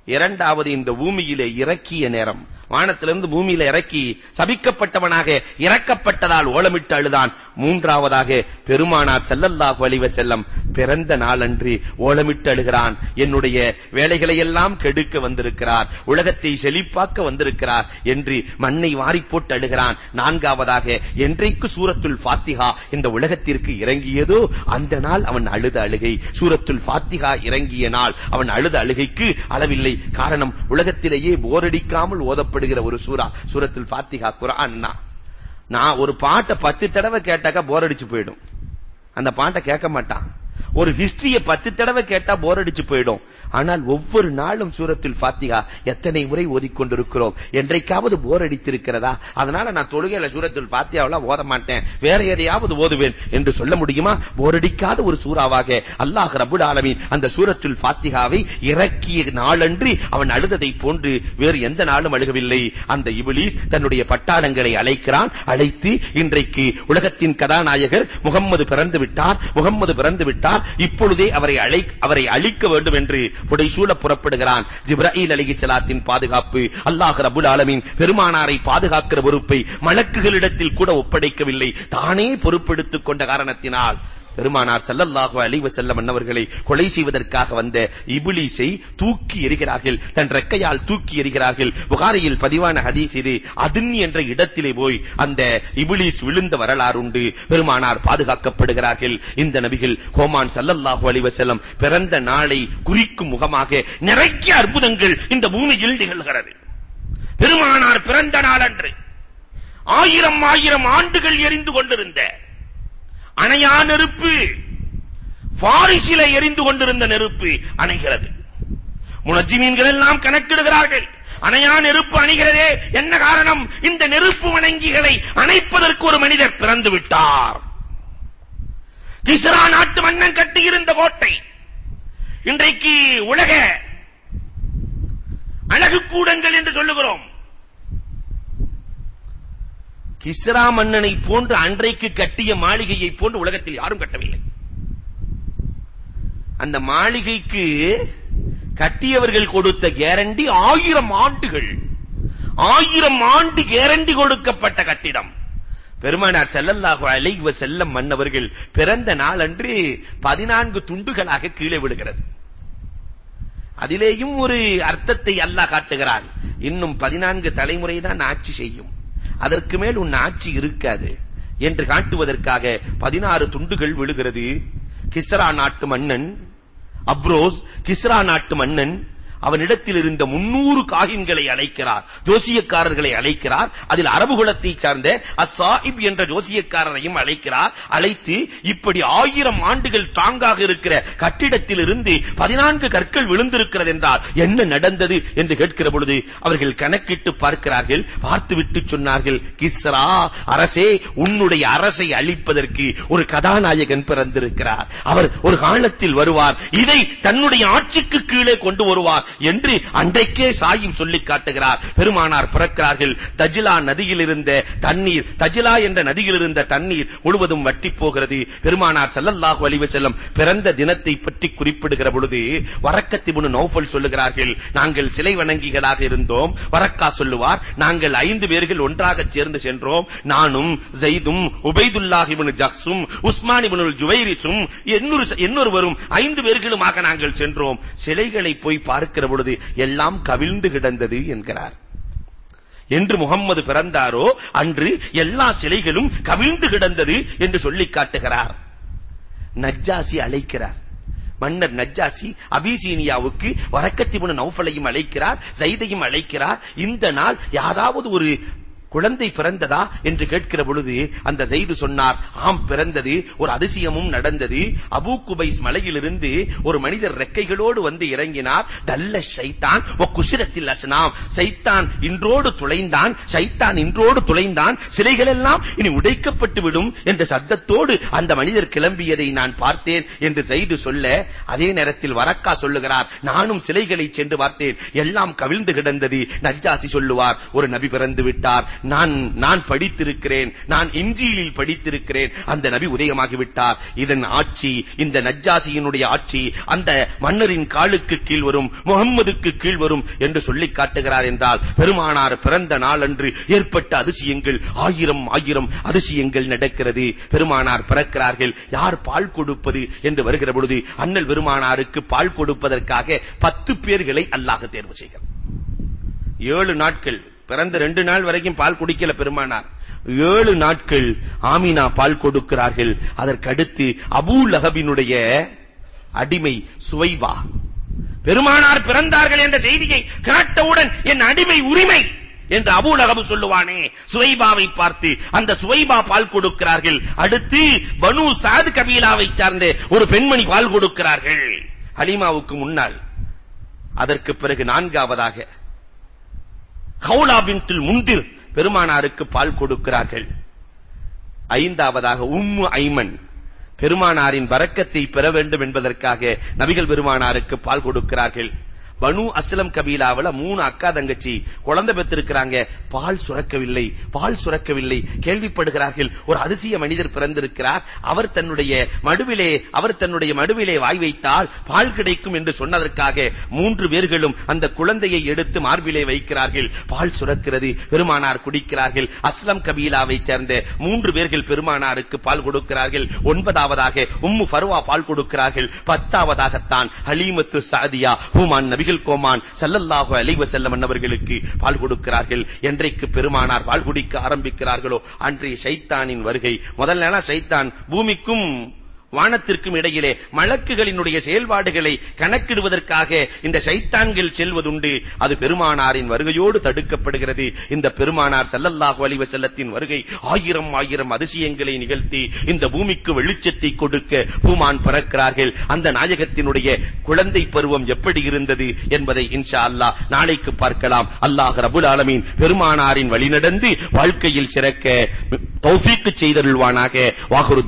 இரண்டாவது இந்த பூமியிலே இறக்கிய நேரம். வானத்திலிருந்து பூமியில இறக்கி சபிக்கப்பட்டவனாக இறக்கப்பட்டதால் ஓலமிட்டு அழுதான். மூன்றாவதாக பெருமானார் செல்லல்லாஹு அலைஹி செல்லம் பிறந்த நாளன்று ஓலமிட்டு அழுகிறான். என்னுடைய வேலைகளை எல்லாம் கெடுக்க வந்திருக்கிறார். உலகத்தை செழிப்பாக்க வந்திருக்கிறார் என்று மண்ணை வாரி போட்டு அழுகிறான். நான்காவதாக என்றைக்கு சூரத்துல் ஃபாத்திஹா இந்த உலகத்திற்கு இறங்கியதோ அந்த நாள் அவன் அழுத அழுகை. சூரத்துல் ஃபாத்திஹா இறங்கிய நாள் அவன் அழுத அழுகைக்கு அளவில்லை. காரணம் உலகத்திலேயே போரடிக்காமல் ஓதப்பட்ட சொல்லப்படுகிற ஒரு சூரா சூரத்தில் பாத்திகா குரான்னா நான் ஒரு பாட்டை பத்து தடவை கேட்டாக்கா போர் அடிச்சு போயிடும். அந்த பாட்டை கேட்க மாட்டான். ஒரு ஹிஸ்டரிய பத்து தடவை கேட்டா போர் அடிச்சு போயிடும். ஆனால் ஒவ்வொரு நாளும் சூரத்தில் பாத்தியா எத்தனை முறை ஓதிக்கொண்டிருக்கிறோம்? என்றைக்காவது போர் அடித்திருக்கிறதா? அதனால நான் தொழுகையில சூரத்தில் பாத்தியாவெல்லாம் ஓத மாட்டேன். வேற எதையாவது ஓதுவேன் என்று சொல்ல முடியுமா? போர் அடிக்காத ஒரு சூறாவாக அல்லாஹ் ரபுல் ஆலமின் அந்த சூரத்தில் பாத்திகாவை இறக்கிய நாளன்றி அவன் அழுததை போன்று வேறு எந்த நாளும் அழுகவில்லை. அந்த இபிலிஸ் தன்னுடைய பட்டாளங்களை அழைக்கிறான். அழைத்து இன்றைக்கு உலகத்தின் கதாநாயகர் முகம்மது பிறந்து விட்டார். முகம்மது பிறந்து விட்டார். இப்பொழுதே அவரை அழை அவரை அழிக்க வேண்டும் என்று புடைசூழ புறப்படுகிறான். ஜிப்ராயில் அலைஹிஸ்ஸலாத்தின் பாதுகாப்பு. அல்லாஹ் ரபுல் ஆலமீன் பெருமானாரை பாதுகாக்கிற பொறுப்பை மலக்குகளிடத்தில் கூட ஒப்படைக்கவில்லை. தானே பொறுப்பெடுத்துக் கொண்ட காரணத்தினால் பெருமானார் ஸல்லல்லாஹு அலைஹி வஸல்லம் அன்னவர்களை கொலை செய்வதற்காக வந்த இபிலிசை தூக்கி எறிகிறார்கள். தன் ரெக்கையால் தூக்கி எறிகிறார்கள். புகாரியில் பதிவான ஹதீஸ் இது. அதுன் என்ற இடத்திலே போய் அந்த இபிலிஸ் விழுந்த வரலாறு உண்டு பெருமானார் பாதுகாக்கப்படுகிறார்கள். இந்த நபிகள் கோமான் ஸல்லல்லாஹு அலைஹி செல்லம் பிறந்த நாளை குறிக்கும் முகமாக நிறைய அற்புதங்கள் இந்த பூமியில் நிகழ்கிறது. பெருமானார் பிறந்த நாள் அன்று ஆயிரம் ஆயிரம் ஆண்டுகள் எரிந்து கொண்டிருந்த அணையா நெருப்பு. பாரிசில எரிந்து கொண்டிருந்த நெருப்பு அணைகிறது. முனஜிமீன்கள் எல்லாம் கணக்கிடுகிறார்கள். அணையா நெருப்பு அணைகிறதே என்ன காரணம்? இந்த நெருப்பு வணங்கிகளை அணைப்பதற்கு ஒரு மனிதர் பிறந்து விட்டார். கிஸ்ரா நாட்டு மன்னன் கட்டியிருந்த கோட்டை. இன்றைக்கு உலக அழகு கூடங்கள் என்று சொல்லுகிறோம். கிஸ்ரா மன்னனை போன்று அன்றைக்கு கட்டிய மாளிகையை போன்று உலகத்தில் யாரும் கட்டவில்லை. அந்த மாளிகைக்கு கட்டியவர்கள் கொடுத்த கேரண்டி ஆயிரம் ஆண்டுகள். ஆயிரம் ஆண்டு கேரண்டி கொடுக்கப்பட்ட கட்டிடம். பெருமானார் ஸல்லல்லாஹு அலைஹி செல்லம் மன்னவர்கள் பிறந்த நாள் அன்று 14 துண்டுகளாக கீழே விழுகிறது. அதிலேயும் ஒரு அர்த்தத்தை அல்லாஹ் காட்டுகிறான். இன்னும் 14 தலைமுறை தான் ஆட்சி செய்யும். அதற்கு மேல் உன் ஆட்சி இருக்காது என்று காட்டுவதற்காக 16 துண்டுகள் விழுகிறது. கிஸ்ரா நாட்டு மன்னன் அப்ரோஸ் கிஸ்ரா நாட்டு மன்னன் அவனிடத்தில் இருந்த முன்னூறு காகின்களை அழைக்கிறார் ஜோசியக்காரர்களை அழைக்கிறார் அதில் அரபு குலத்தை சார்ந்த அசாஹிப் என்ற ஜோசியக்காரரையும் அழைக்கிறார். அழைத்து இப்படி ஆயிரம் ஆண்டுகள் தாங்காக இருக்கிற கட்டிடத்தில் இருந்து பதினான்கு கற்கள் விழுந்திருக்கிறது என்றால் என்ன நடந்தது என்று கேட்கிற பொழுது அவர்கள் கணக்கிட்டு பார்க்கிறார்கள். பார்த்துவிட்டு சொன்னார்கள் கிஸ்ரா அரசே உன்னுடைய அரசை அழிப்பதற்கு ஒரு கதாநாயகன் பிறந்திருக்கிறார். அவர் ஒரு காலத்தில் வருவார். இதை தன்னுடைய ஆட்சிக்கு கீழே கொண்டு வருவார். என்று அன்றைக்கே சாயும் சொல்லி காட்டுகிறார். பெருமானார் பிறக்கிறார்கள். தஜிலா நதியில் இருந்த தண்ணீர் தஜிலா என்ற நதியில் இருந்த தண்ணீர் முழுவதும் வற்றி போகிறது. பெருமானார் ஸல்லல்லாஹு அலைஹி வஸல்லம் பிறந்த தினத்தை பற்றி குறிப்பிடுகிற பொழுது வரக்கத் இப்னு நௌஃபல் சொல்லுகிறார்கள் நாங்கள் சிலை வணங்கிகளாக இருந்தோம். வரக்கா சொல்லுவார் நாங்கள் ஐந்து பேர்கள் ஒன்றாக சேர்ந்து சென்றோம். நானும் ஜெய்தும் உபைதுல்லாஹ் இப்னு ஜக்ஸும் உஸ்மான் இப்னு ஜுவைரிஸும் இன்னொரு இன்னொருவரும் ஐந்து பேர்களுமாக நாங்கள் சென்றோம். சிலைகளை போய் பார்க்க பார்க்கிற பொழுது எல்லாம் கவிழ்ந்து கிடந்தது என்கிறார். என்று முகம்மது பிறந்தாரோ அன்று எல்லா சிலைகளும் கவிழ்ந்து கிடந்தது என்று சொல்லி காட்டுகிறார். நஜ்ஜாசி அழைக்கிறார். மன்னர் நஜ்ஜாசி அபிசீனியாவுக்கு வரக்கத்திபுன நௌஃபலையும் அழைக்கிறார் சைதையும் அழைக்கிறார். இந்த நாள் யாராவது ஒரு குழந்தை பிறந்ததா என்று கேட்கிற பொழுது அந்த செய்து சொன்னார் ஆம் பிறந்தது. ஒரு அதிசயமும் நடந்தது. அபூ குபைஸ் மலையிலிருந்து ஒரு மனிதர் ரெக்கைகளோடு வந்து இறங்கினார். தல்ல ஷைத்தான் குசிரத்தில் அசனாம் சைத்தான் இன்றோடு துளைந்தான். சைத்தான் இன்றோடு துளைந்தான். சிலைகள் எல்லாம் இனி உடைக்கப்பட்டு விடும் என்ற சத்தத்தோடு அந்த மனிதர் கிளம்பியதை நான் பார்த்தேன் என்று செய்து சொல்ல அதே நேரத்தில் வரக்கா சொல்லுகிறார் நானும் சிலைகளை சென்று பார்த்தேன். எல்லாம் கவிழ்ந்து கிடந்தது நஜ்ஜாசி சொல்லுவார். ஒரு நபி பிறந்து விட்டார். நான் நான் படித்திருக்கிறேன் நான் இஞ்சியிலில் படித்திருக்கிறேன் அந்த நபி உதயமாகி விட்டார் இதன் ஆட்சி இந்த நஜ்ஜாசியினுடைய ஆட்சி அந்த மன்னரின் காலுக்கு கீழ் வரும் முகம்மதுக்கு கீழ் வரும் என்று சொல்லி காட்டுகிறார் என்றால் பெருமானார் பிறந்த நாள் அன்று ஏற்பட்ட அதிசயங்கள் ஆயிரம் ஆயிரம் அதிசயங்கள் நடக்கிறது. பெருமானார் பிறக்கிறார்கள் யார் பால் கொடுப்பது என்று வருகிற பொழுது அண்ணல் பெருமானாருக்கு பால் கொடுப்பதற்காக பத்து பேர்களை அல்லாஹ் தேர்வு செய்கிறார் ஏழு நாட்கள் பிறந்த ரெண்டு நாள் வரைக்கும் பால் குடிக்கல பெருமானார். ஏழு நாட்கள் ஆமினா பால் கொடுக்கிறார்கள். அதற்கடுத்து அபூ லஹபினுடைய அடிமை சுவைவா பெருமானார் பிறந்தார்கள் என்ற செய்தியை கேட்டவுடன் என் அடிமை உரிமை என்று அபூலகபு சொல்லுவானே. சுவைபாவை பார்த்து அந்த சுவைபா பால் கொடுக்கிறார்கள். அடுத்து பனு சாது கபீலாவை சார்ந்த ஒரு பெண்மணி பால் கொடுக்கிறார்கள். ஹலீமாவுக்கு முன்னால். அதற்கு பிறகு நான்காவதாக ஹவுலா பின்துல் முந்திர் பெருமானாருக்கு பால் கொடுக்கிறார்கள். ஐந்தாவதாக உம்மு ஐமன் பெருமானாரின் வரக்கத்தை பெற வேண்டும் என்பதற்காக நபிகள் பெருமானாருக்கு பால் கொடுக்கிறார்கள். பனு அஸ்லம் கபீலாவில் மூணு அக்கா தங்கச்சி. குழந்தை பெற்றிருக்கிறாங்க. பால் சுரக்கவில்லை. பால் சுரக்கவில்லை. கேள்விப்படுகிறார்கள். ஒரு அதிசய மனிதர் பிறந்திருக்கிறார். அவர் தன்னுடைய மடுவிலே அவர் தன்னுடைய மடுவிலே வாய் வைத்தால் பால் கிடைக்கும் என்று சொன்னதற்காக மூன்று பேர்களும் அந்த குழந்தையை எடுத்து மார்பிலே வைக்கிறார்கள். பால் சுரக்கிறது. பெருமானார் குடிக்கிறார்கள். அஸ்லம் கபீலாவை சேர்ந்த மூன்று பேர்கள் பெருமானாருக்கு பால் கொடுக்கிறார்கள். ஒன்பதாவதாக உம்மு ஃபர்வா பால் கொடுக்கிறார்கள். பத்தாவதாகத்தான் ஹலீமத்து சாதியா ஹூமான் நபி நபிகள் கோமான் சல்லல்லாஹு அலைஹி வஸல்லம் அவர்களுக்கு பால் கொடுக்கிறார்கள். என்றைக்கு பெருமானார் பால் குடிக்க ஆரம்பிக்கிறார்களோ அன்றைய ஷைத்தானின் வருகை. முதல்ல ஷைத்தான் பூமிக்கும் வானத்திற்கும் இடையிலே மலக்குகளினுடைய செயல்பாடுகளை கணக்கிடுவதற்காக இந்த சைத்தான்கள் செல்வதுண்டு. அது பெருமானாரின் வருகையோடு தடுக்கப்படுகிறது. இந்த பெருமானார் சல்லல்லாஹு அலைஹி வஸல்லத்தின் வருகை ஆயிரம் ஆயிரம் அதிசயங்களை நிகழ்த்தி இந்த பூமிக்கு வெளிச்சத்தை கொடுக்க பூமான் பறக்கிறார்கள். அந்த நாயகத்தினுடைய குழந்தை பருவம் எப்படி இருந்தது என்பதை இன்ஷா அல்லாஹ் நாளைக்கு பார்க்கலாம். அல்லாஹ் ரபுல் ஆலமீன் பெருமானாரின் வழிநடந்து வாழ்க்கையில் சிறக்க தௌஃபீக் செய்தருள்வானாக. வாஹுரு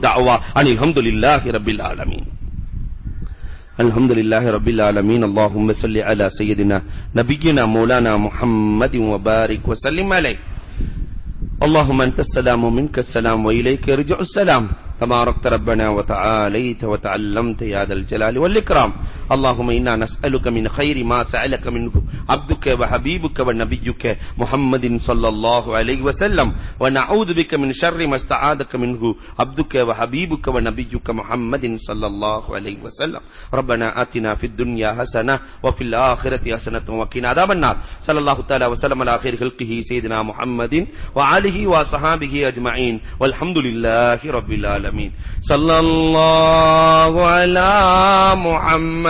அலி அல்ஹம்துலில்லாஹ் لله رب العالمين. الحمد لله رب العالمين. اللهم صل على سيدنا نبينا مولانا محمد وبارك وسلم عليه. اللهم أنت السلام ومنك السلام وإليك يرجع السلام. تباركت ربنا وتعاليت وتعلمت يا ذا الجلال والإكرام. اللهم إنا نسألك من خير ما سألك منه. عبدك وحبيبك ونبيك محمد صلى الله عليه وسلم. ونعوذ بك من شر ما استعاذك منه. عبدك وحبيبك ونبيك محمد صلى الله عليه وسلم. ربنا آتنا في الدنيا حسنة وفي الآخرة حسنة وقنا عذاب النار. صلى الله تعالى وسلم على خير خلقه سيدنا محمد وآله وصحابه أجمعين. والحمد لله رب العالمين. صلى الله على